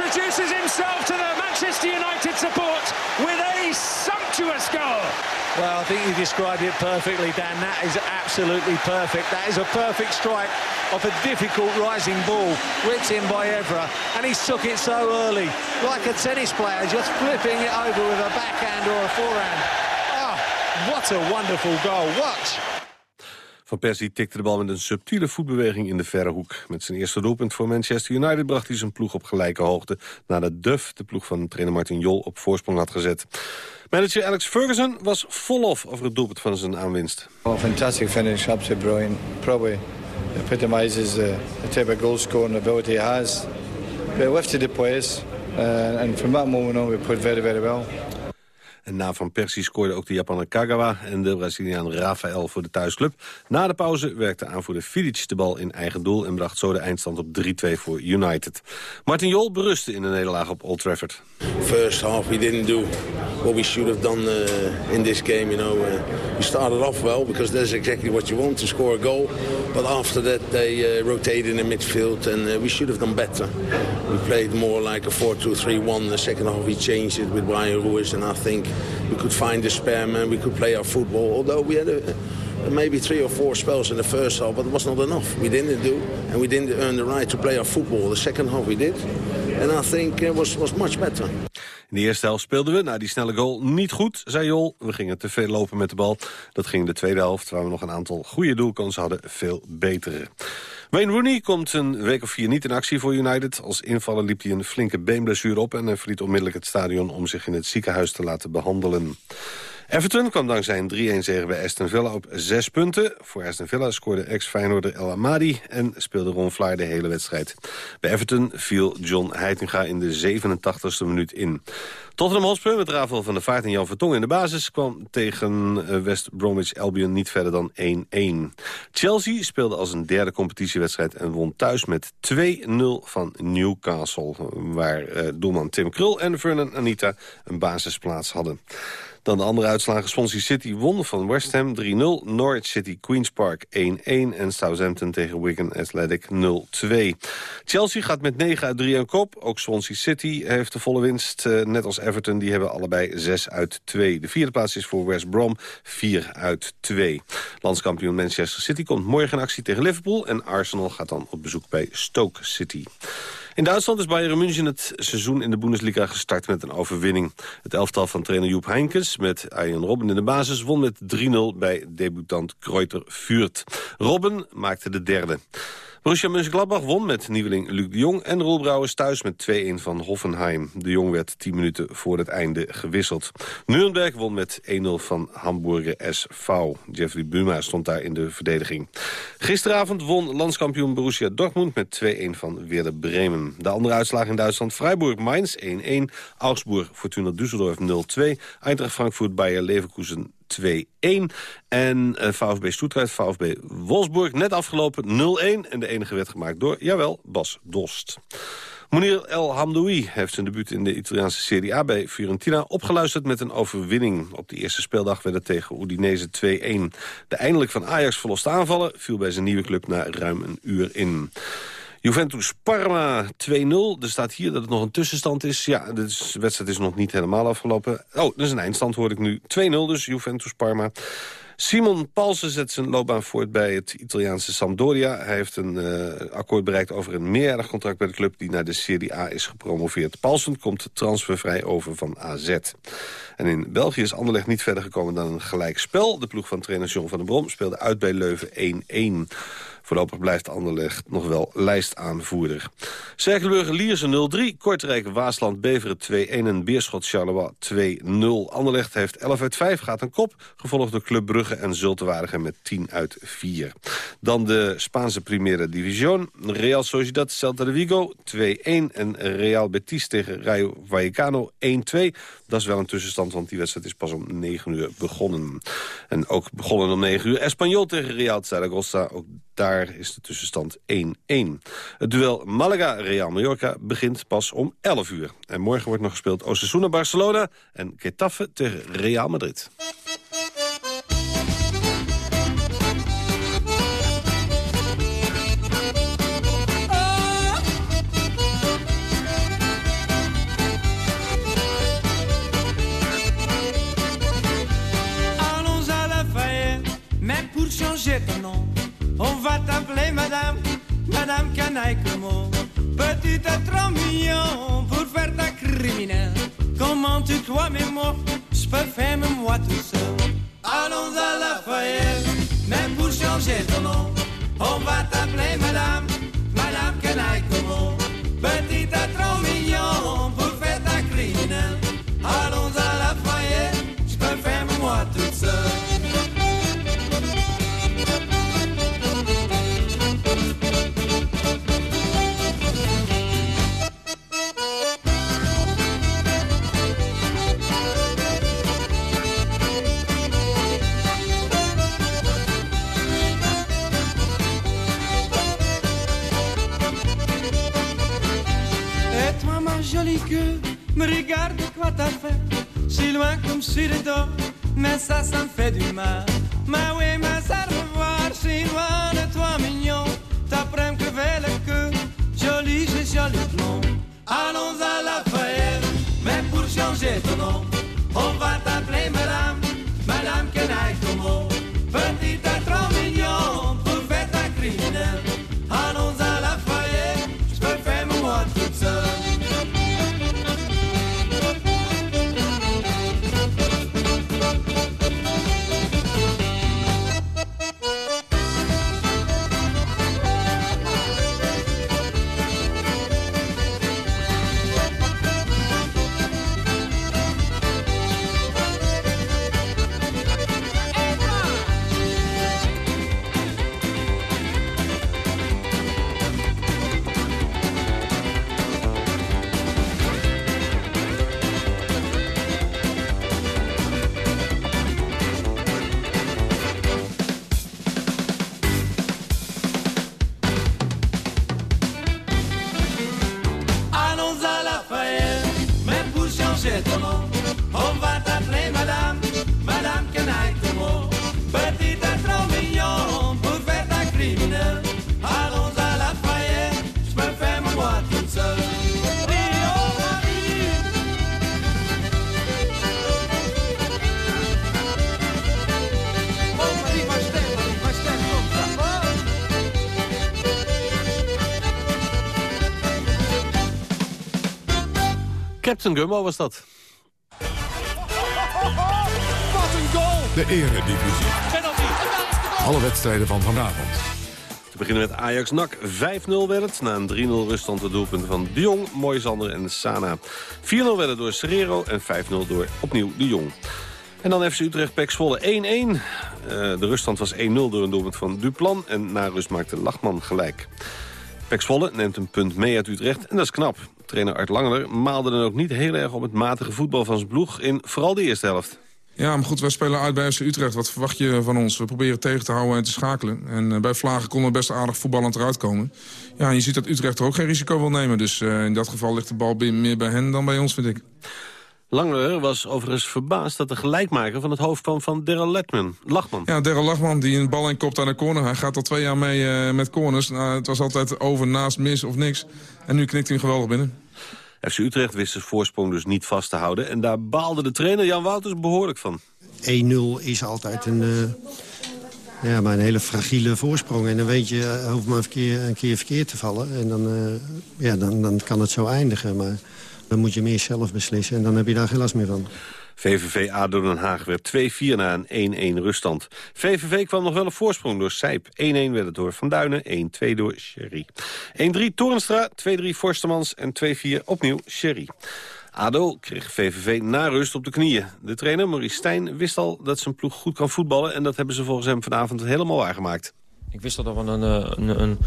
Introduces himself to the Manchester United support with a sumptuous goal. Well, I think you described it perfectly, Dan. That is absolutely perfect. That is a perfect strike off a difficult rising ball, whipped in by Evra, and he took it so early, like a tennis player, just flipping it over with a backhand or a forehand. Ah, what a wonderful goal. Watch. Van Persie tikte de bal met een subtiele voetbeweging in de verre hoek. Met zijn eerste doelpunt voor Manchester United bracht hij zijn ploeg op gelijke hoogte... nadat Duff de ploeg van trainer Martin Jol op voorsprong had gezet. Manager Alex Ferguson was volop over het doelpunt van zijn aanwinst. Fantastic finish, absolutely brilliant. Probably epitomises the, the type of goal ability he has. We lifted the place, uh, and from that moment on we played very, very well. En na Van Persie scoorde ook de Japaner Kagawa en de Braziliaan Rafael voor de thuisclub. Na de pauze werkte aanvoerder Vidic de bal in eigen doel... en bracht zo de eindstand op 3-2 voor United. Martin Jol berustte in de nederlaag op Old Trafford. First half we didn't do what we should have done uh, in this game. You know, uh, we started off well because that's exactly what you want to score a goal. But after that they uh, rotated in the midfield and we should have done better. We played more like a 4-2-3-1. The second half we changed it with Brian Ruiz and I think we could find the spare man. We could play our football. Although we had maybe three or four spells in the first half, but it was not enough. We didn't do, and we didn't earn the right to play our football. The second half we did, and I think it was, was much better. In de eerste helft speelden we, na die snelle goal, niet goed, zei Jol. We gingen te veel lopen met de bal. Dat ging in de tweede helft, waar we nog een aantal goede doelkansen hadden, veel betere. Wayne Rooney komt een week of vier niet in actie voor United. Als invaller liep hij een flinke beenblessure op... en verliet onmiddellijk het stadion om zich in het ziekenhuis te laten behandelen. Everton kwam dankzij een 3-1-zege bij Aston Villa op zes punten. Voor Aston Villa scoorde ex-Feyenoorder El Amadi en speelde Ron Vlaar de hele wedstrijd. Bij Everton viel John Heitinga in de 87e minuut in. Tottenham Hotspur met Rafael van der Vaart en Jan Vertongen in de basis... kwam tegen eh, West Bromwich Albion niet verder dan 1-1. Chelsea speelde als een derde competitiewedstrijd... en won thuis met 2-0 van Newcastle... waar uh, doelman Tim Krul en Vernon Anita een basisplaats hadden. Dan de andere uitslagen. Swansea City won van West Ham 3-0. Norwich City Queen's Park 1-1. En Southampton tegen Wigan Athletic 0-2. Chelsea gaat met 9 uit 3 aan kop. Ook Swansea City heeft de volle winst. Uh, net als Everton, die hebben allebei 6 uit 2. De vierde plaats is voor West Brom 4 uit 2. Landskampioen Manchester City komt morgen in actie tegen Liverpool. En Arsenal gaat dan op bezoek bij Stoke City. In Duitsland is Bayern München het seizoen in de Bundesliga gestart met een overwinning. Het elftal van trainer Joep Heinkes met Arjen Robben in de basis won met 3-0 bij debutant Kreuter Fürth. Robben maakte de derde. Borussia Mönchengladbach won met nieuweling Luc de Jong... en Roel Brouwers thuis met 2-1 van Hoffenheim. De Jong werd 10 minuten voor het einde gewisseld. Nuremberg won met 1-0 van Hamburger SV. Jeffrey Buma stond daar in de verdediging. Gisteravond won landskampioen Borussia Dortmund met 2-1 van Werder Bremen. De andere uitslagen in Duitsland Freiburg-Mainz 1-1... Augsburg-Fortuna Düsseldorf 0-2... Eintracht Frankfurt-Bayer Leverkusen 2-1. En uh, VfB Stuttgart, VfB Wolfsburg, net afgelopen 0-1. En de enige werd gemaakt door, jawel, Bas Dost. Munir El Hamdoui heeft zijn debuut in de Italiaanse Serie A bij Fiorentina opgeluisterd met een overwinning. Op de eerste speeldag werd tegen Udinese 2-1. De eindelijk van Ajax verloste aanvallen viel bij zijn nieuwe club na ruim een uur in. Juventus Parma 2-0. Er staat hier dat het nog een tussenstand is. Ja, de wedstrijd is nog niet helemaal afgelopen. Oh, dat is een eindstand hoor ik nu. 2-0 dus, Juventus Parma. Simon Palsen zet zijn loopbaan voort bij het Italiaanse Sampdoria. Hij heeft een uh, akkoord bereikt over een meerjarig contract bij de club... die naar de Serie A is gepromoveerd. Palsen komt transfervrij over van AZ. En in België is Anderlecht niet verder gekomen dan een gelijk spel. De ploeg van trainer John van der Brom speelde uit bij Leuven 1-1. Voorlopig blijft Anderlecht nog wel lijstaanvoerder. Cerkelburg Lierse 0-3, Kortrijk Waasland Beveren 2-1 en Beerschot Charleroi 2-0. Anderlecht heeft 11 uit 5, gaat een kop, gevolgd door Club Brugge en Zultewaardigen met 10 uit 4. Dan de Spaanse Primera División. Real Sociedad Celta de Vigo 2-1 en Real Betis tegen Rayo Vallecano 1-2. Dat is wel een tussenstand, want die wedstrijd is pas om 9 uur begonnen. En ook begonnen om 9 uur. Espanyol tegen Real Zaragoza, ook daar is de tussenstand 1-1. Het duel Malaga-Real Mallorca begint pas om 11 uur. En morgen wordt nog gespeeld Osasuna-Barcelona en Getafe tegen Real Madrid. Ton nom, on va t'appeler Madame, Madame Canaille Como. Petit à trop mignon pour faire ta criminelle. Comment tu crois, mais moi, je peux faire même moi tout seul. Allons à Lafayette, mais pour changer ton nom, on va t'appeler Madame, Madame Canaille Como. Petit à trop mignon quoi t'as fait. Si loin comme sur le dos, mais ça, ça me fait du mal. Mais oui, mais à revoir, si loin de toi, mignon. T'apprends que vers le queue, joli, j'ai joli blond. Allons à la fête, mais pour changer ton nom, Gummo was dat. Wat een goal! De eredivisie. Penalty. Alle wedstrijden van vanavond. We beginnen met Ajax-NAC. 5-0 werd het. Na een 3-0 ruststand de doelpunten van De Jong, Moisander en Sana. 4-0 werd het door Serrero en 5-0 door opnieuw De Jong. En dan FC Utrecht Pek Zwolle 1-1. Uh, de ruststand was 1-0 door een doelpunt van Duplan. En na rust maakte Lachman gelijk. Pek Zwolle neemt een punt mee uit Utrecht en dat is knap. Trainer Art Langeler maalde dan ook niet heel erg op het matige voetbal van zijn ploeg... in vooral de eerste helft. Ja, maar goed, wij spelen uit bij Utrecht. Wat verwacht je van ons? We proberen tegen te houden en te schakelen. En uh, bij Vlagen konden we best aardig voetballend eruit komen. Ja, en je ziet dat Utrecht er ook geen risico wil nemen. Dus uh, in dat geval ligt de bal meer bij hen dan bij ons, vind ik. Langer was overigens verbaasd dat de gelijkmaker van het hoofd kwam van Daryl Lachman. Lachman. Ja, Daryl Lachman die een bal inkopt aan de corner. Hij gaat al twee jaar mee uh, met corners. Nou, het was altijd over, naast, mis of niks. En nu knikt hij hem geweldig binnen. FC Utrecht wist de voorsprong dus niet vast te houden. En daar baalde de trainer Jan Wouters behoorlijk van. 1-0 is altijd een, uh, ja, maar een hele fragiele voorsprong. En dan weet je, uh, hoeft maar een keer, een keer verkeerd te vallen. En dan, uh, ja, dan, dan kan het zo eindigen. Maar dan moet je meer zelf beslissen. En dan heb je daar geen last meer van. VVV ADO Den Haag werd 2-4 na een 1-1 ruststand. VVV kwam nog wel een voorsprong door Sijp. 1-1 werd het door Van Duinen, 1-2 door Sherry. 1-3 Torenstra, 2-3 Forstemans en 2-4 opnieuw Sherry. ADO kreeg VVV na rust op de knieën. De trainer Maurice Stijn wist al dat zijn ploeg goed kan voetballen... en dat hebben ze volgens hem vanavond helemaal waargemaakt. Ik wist al dat we een, een, een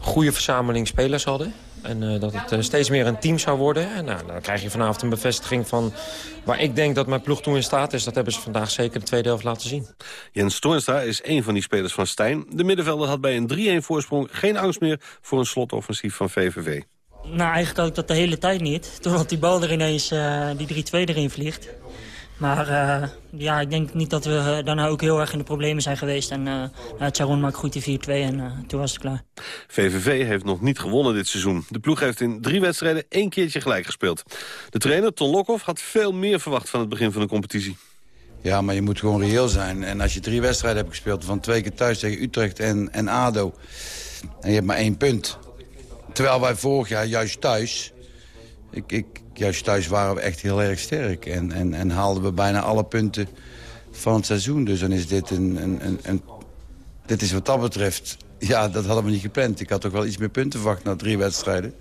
goede verzameling spelers hadden. En uh, dat het uh, steeds meer een team zou worden. En nou, dan krijg je vanavond een bevestiging van waar ik denk dat mijn ploeg toe in staat is. Dat hebben ze vandaag zeker de tweede helft laten zien. Jens Toornstra is een van die spelers van Stijn. De middenvelder had bij een 3-1 voorsprong geen angst meer voor een slotoffensief van VVV. Nou, eigenlijk had ik dat de hele tijd niet. Totdat die bal er ineens, uh, die 3-2 erin vliegt. Maar uh, ja, ik denk niet dat we daarna ook heel erg in de problemen zijn geweest. En uh, Charon maakt goed die 4-2 en uh, toen was het klaar. VVV heeft nog niet gewonnen dit seizoen. De ploeg heeft in drie wedstrijden één keertje gelijk gespeeld. De trainer, Ton Lokhoff, had veel meer verwacht van het begin van de competitie. Ja, maar je moet gewoon reëel zijn. En als je drie wedstrijden hebt gespeeld, van twee keer thuis tegen Utrecht en, en ADO... en je hebt maar één punt. Terwijl wij vorig jaar juist thuis... Ik, ik, juist thuis waren we echt heel erg sterk. En, en, en haalden we bijna alle punten van het seizoen. Dus dan is dit een, een, een, Dit is wat dat betreft... Ja, dat hadden we niet gepland. Ik had toch wel iets meer punten verwacht na drie wedstrijden.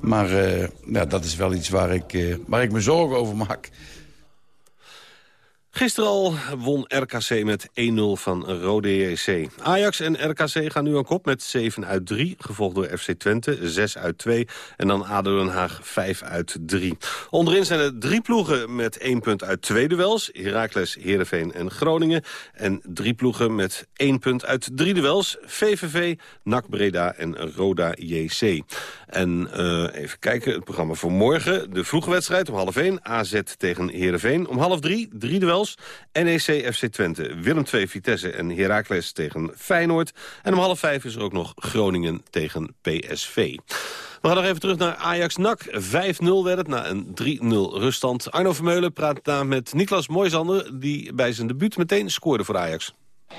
Maar uh, ja, dat is wel iets waar ik, uh, waar ik me zorgen over maak. Gisteren al won RKC met 1-0 van Rode JC. Ajax en RKC gaan nu aan kop met 7 uit 3, gevolgd door FC Twente 6 uit 2 en dan ADO Den Haag 5 uit 3. Onderin zijn er drie ploegen met 1 punt uit twee duels, Heracles, Heerenveen en Groningen. En drie ploegen met 1 punt uit drie duels, VVV, NAC Breda en Roda JC. En uh, even kijken, het programma voor morgen. De vroege wedstrijd om half 1, AZ tegen Heerenveen. Om half 3, drie duels. NEC FC Twente, Willem II Vitesse en Heracles tegen Feyenoord. En om half vijf is er ook nog Groningen tegen PSV. We gaan nog even terug naar Ajax-NAC. 5-0 werd het na een 3-0 ruststand. Arno Vermeulen praat daar met Niklas Mooijzander... die bij zijn debuut meteen scoorde voor Ajax.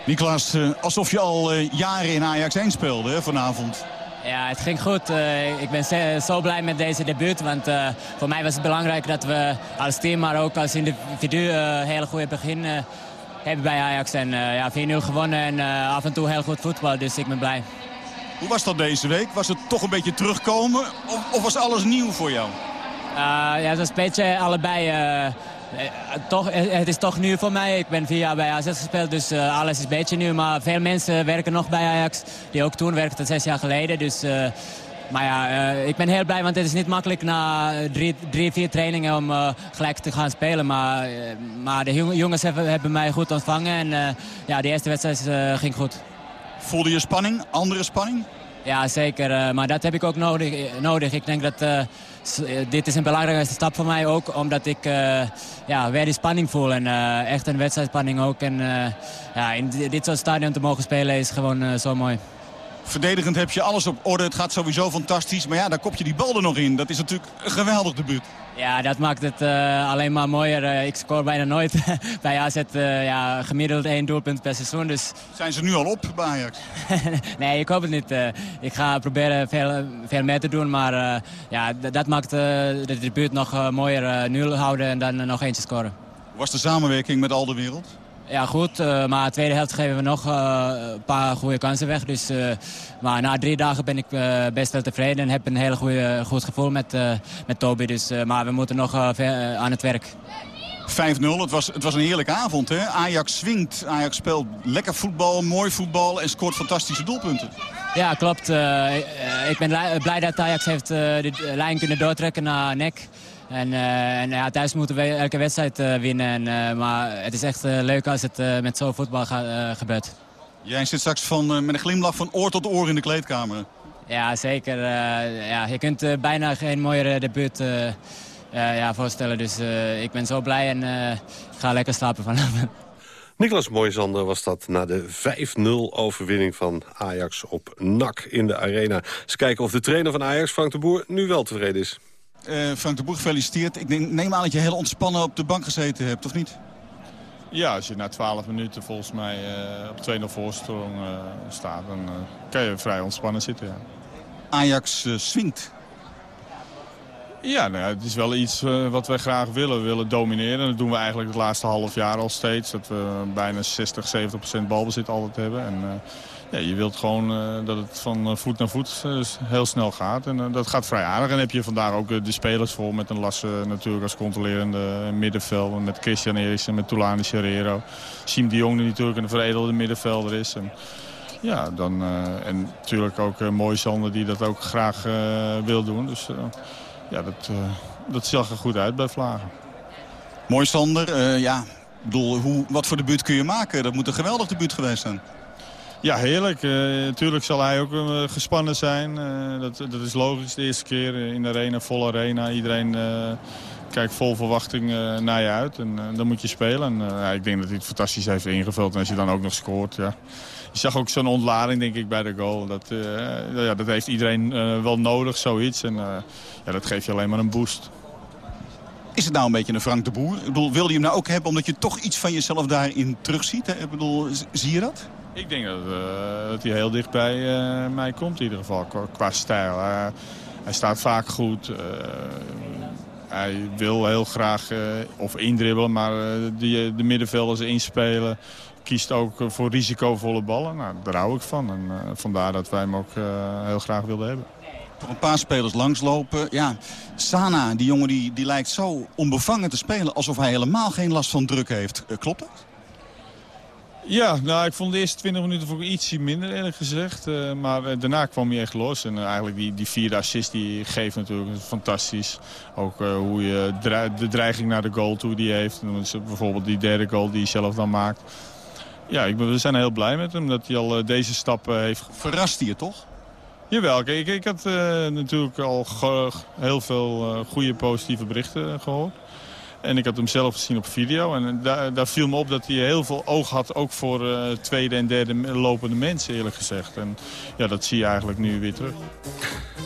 Niklas, alsof je al jaren in Ajax 1 speelde vanavond. Ja, het ging goed. Uh, ik ben zo blij met deze debuut. Want uh, voor mij was het belangrijk dat we als team, maar ook als individu... Een hele goede begin hebben bij Ajax. En ja, 4-0 gewonnen en af en toe heel goed voetbal. Dus ik ben blij. Hoe was dat deze week? Was het toch een beetje terugkomen? Of, of was alles nieuw voor jou? ja, dat is een beetje allebei... toch, het is toch nieuw voor mij. Ik ben vier jaar bij AZ gespeeld, dus uh, alles is een beetje nieuw. Maar veel mensen werken nog bij Ajax, die ook toen werkten, zes jaar geleden. Dus, uh, maar ja, uh, ik ben heel blij, want het is niet makkelijk na drie, drie vier trainingen om gelijk te gaan spelen. Maar, maar de jongens hebben, hebben, mij goed ontvangen en ja, de eerste wedstrijd ging goed. Voelde je spanning, andere spanning? Ja, zeker. maar dat heb ik ook nodig. nodig. Ik denk dat dit is een belangrijke stap voor mij ook. Omdat ik uh, ja, weer die spanning voel. En uh, echt een wedstrijdspanning ook. En ja, in dit soort stadion te mogen spelen is gewoon zo mooi. Verdedigend heb je alles op orde. Het gaat sowieso fantastisch. Maar ja, daar kop je die bal er nog in. Dat is natuurlijk een geweldig debuut. Ja, dat maakt het uh, alleen maar mooier. Uh, ik scoor bijna nooit (laughs) bij AZ. Uh, ja, gemiddeld één doelpunt per seizoen. Dus... Zijn ze nu al op bij Ajax? (laughs) nee, ik hoop het niet. ik ga proberen veel, veel meer te doen. Maar ja, dat maakt de debuut nog mooier. nul houden en dan nog eentje scoren. Hoe was de samenwerking met al de wereld? Ja, goed. Uh, maar de tweede helft geven we nog uh, een paar goede kansen weg. Dus, uh, maar na drie dagen ben ik best wel tevreden en heb een heel goede, goed gevoel met, met Toby. Dus, maar we moeten nog aan het werk. 5-0, het was, het was een heerlijke avond. Hè? Ajax swingt, Ajax speelt lekker voetbal, mooi voetbal en scoort fantastische doelpunten. Ja, klopt. ik ben blij dat Ajax heeft de lijn kunnen doortrekken naar NEC. En, uh, en ja, thuis moeten we elke wedstrijd uh, winnen. En, uh, maar het is echt leuk als het met zo'n voetbal gebeurt. Jij zit straks van, met een glimlach van oor tot oor in de kleedkamer. Ja, zeker. ja, je kunt bijna geen mooiere debuut ja, voorstellen. Dus ik ben zo blij en ik ga lekker slapen vanavond. (laughs) Niklas Mooijzander was dat na de 5-0 overwinning van Ajax op NAC in de arena. Eens kijken of de trainer van Ajax, Frank de Boer, nu wel tevreden is. Uh, Frank de Boer gefeliciteerd. Ik neem aan dat je heel ontspannen op de bank gezeten hebt, of niet? Ja, als je na 12 minuten volgens mij uh, op 2-0 voorsprong uh, staat... dan kan je vrij ontspannen zitten, ja. Ajax swingt. Ja, nou ja, het is wel iets wat wij graag willen. We willen domineren. Dat doen we eigenlijk het laatste half jaar al steeds. Dat we bijna 60, 70 procent balbezit altijd hebben. En ja, je wilt gewoon uh, dat het van eh, voet naar voet uh, heel snel gaat. En dat gaat vrij aardig. En heb je vandaag ook de spelers voor met een Lasse natuurlijk als controlerende middenveld. Met Christian Eriksen, met Toulani Serrero. Siem de Jong die natuurlijk een veredelde middenvelder is. En, ja, dan, en natuurlijk ook Mooi Sander die dat ook graag wil doen. Dus ja, dat, dat zag er goed uit bij Vlagen. Mooi Sander, ja, bedoel, hoe, wat voor debuut kun je maken? Dat moet een geweldig debuut geweest zijn. Ja, heerlijk. Natuurlijk zal hij ook uh, gespannen zijn. Uh, dat, dat is logisch. De eerste keer in de arena, volle arena. Iedereen kijkt vol verwachting naar je uit. En dan moet je spelen. Ik denk dat hij het fantastisch heeft ingevuld. En als je dan ook nog scoort, ja. Je zag ook zo'n ontlading, denk ik, bij de goal. Dat, ja, dat heeft iedereen wel nodig, zoiets. En ja, dat geeft je alleen maar een boost. Is het nou een beetje een Frank de Boer? Ik bedoel, wilde je hem nou ook hebben omdat je toch iets van jezelf daarin terugziet? Hè? Ik bedoel, zie je dat? Ik denk dat, uh, dat hij heel dicht bij uh, mij komt in ieder geval, qua, stijl. Hij staat vaak goed. hij wil heel graag of indribbelen, maar die, de middenvelders inspelen. Kiest ook voor risicovolle ballen. Nou, daar hou ik van. En vandaar dat wij hem ook heel graag wilden hebben. Een paar spelers langslopen. Ja, Sana, die jongen, die, die lijkt zo onbevangen te spelen... alsof hij helemaal geen last van druk heeft. klopt dat? Ja, nou, ik vond de eerste 20 minuten voor ietsje minder eerlijk gezegd. Uh, maar uh, daarna kwam hij echt los. En uh, eigenlijk die, die vierde assist die geeft natuurlijk fantastisch. Ook hoe je de dreiging naar de goal toe die heeft. En bijvoorbeeld die derde goal die hij zelf dan maakt. Ja, ik, we zijn heel blij met hem dat hij al deze stap heeft. Verrast hij je toch? Jawel, kijk, ik, ik had natuurlijk al heel veel goede positieve berichten gehoord. En ik had hem zelf gezien op video. En daar, daar viel me op dat hij heel veel oog had. Ook voor uh, tweede en derde lopende mensen eerlijk gezegd. En ja, dat zie je eigenlijk nu weer terug.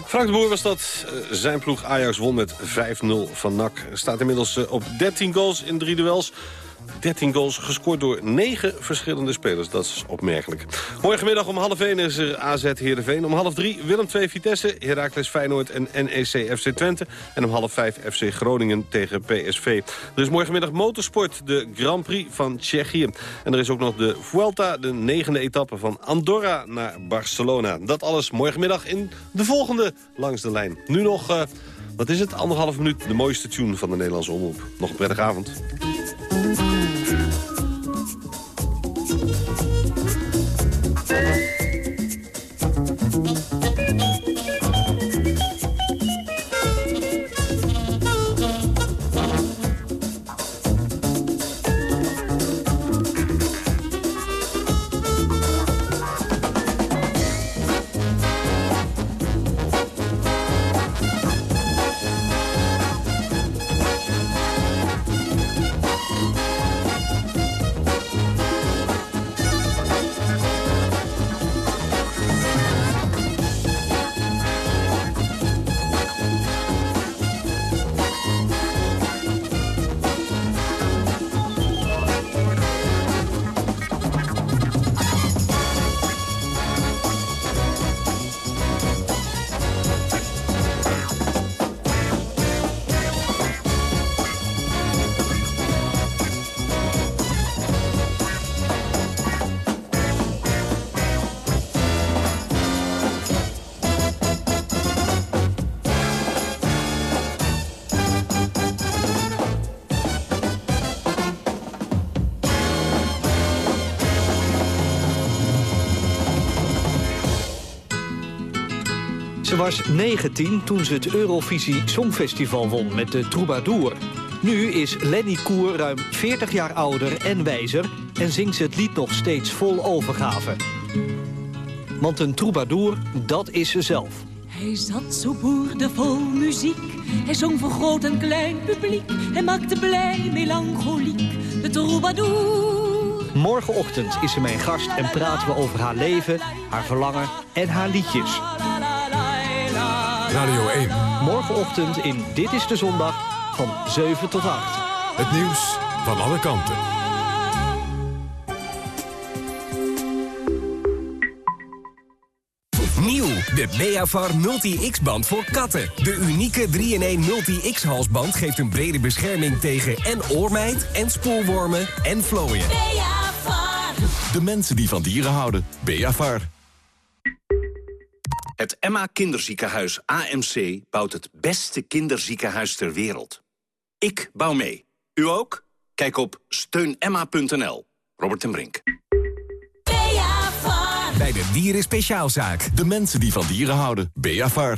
Frank de Boer was dat. Eh, zijn ploeg Ajax won met 5-0 van NAC. Staat inmiddels eh, op 13 goals in drie duels. 13 goals gescoord door 9 verschillende spelers. Dat is opmerkelijk. Morgenmiddag om half 1 is er AZ Heerenveen. Om half 3 Willem 2 Vitesse, Heracles Feyenoord en NEC FC Twente. En om half 5 FC Groningen tegen PSV. Er is morgenmiddag motorsport, de Grand Prix van Tsjechië. En er is ook nog de Vuelta, de negende etappe van Andorra naar Barcelona. Dat alles morgenmiddag in de volgende Langs de Lijn. Nu nog... Uh, wat is het? Anderhalf minuut, de mooiste tune van de Nederlandse omroep. Nog een prettige avond. Was 19 toen ze het Eurovisie Songfestival won met de Troubadour. Nu is Lenny Koer ruim 40 jaar ouder en wijzer... en zingt ze het lied nog steeds vol overgave. Want een troubadour, dat is ze zelf. Hij zat zo boerdevol muziek. Hij zong voor groot en klein publiek. Hij maakte blij, melancholiek, de troubadour. Morgenochtend is ze mijn gast en praten we over haar leven, haar verlangen en haar liedjes. Radio 1. Morgenochtend in Dit is de Zondag van 7 tot 8. Het nieuws van alle kanten. Nieuw, de Beavar Multi-X-band voor katten. De unieke 3-in-1 Multi-X-halsband geeft een brede bescherming tegen en oormijt... en spoorwormen en vlooien. Beavar. De mensen die van dieren houden. Beavar. Het Emma Kinderziekenhuis AMC bouwt het beste kinderziekenhuis ter wereld. Ik bouw mee. U ook? Kijk op steunemma.nl. Robert ten Brink. Bij de Dieren Speciaalzaak. De mensen die van dieren houden. Beavar.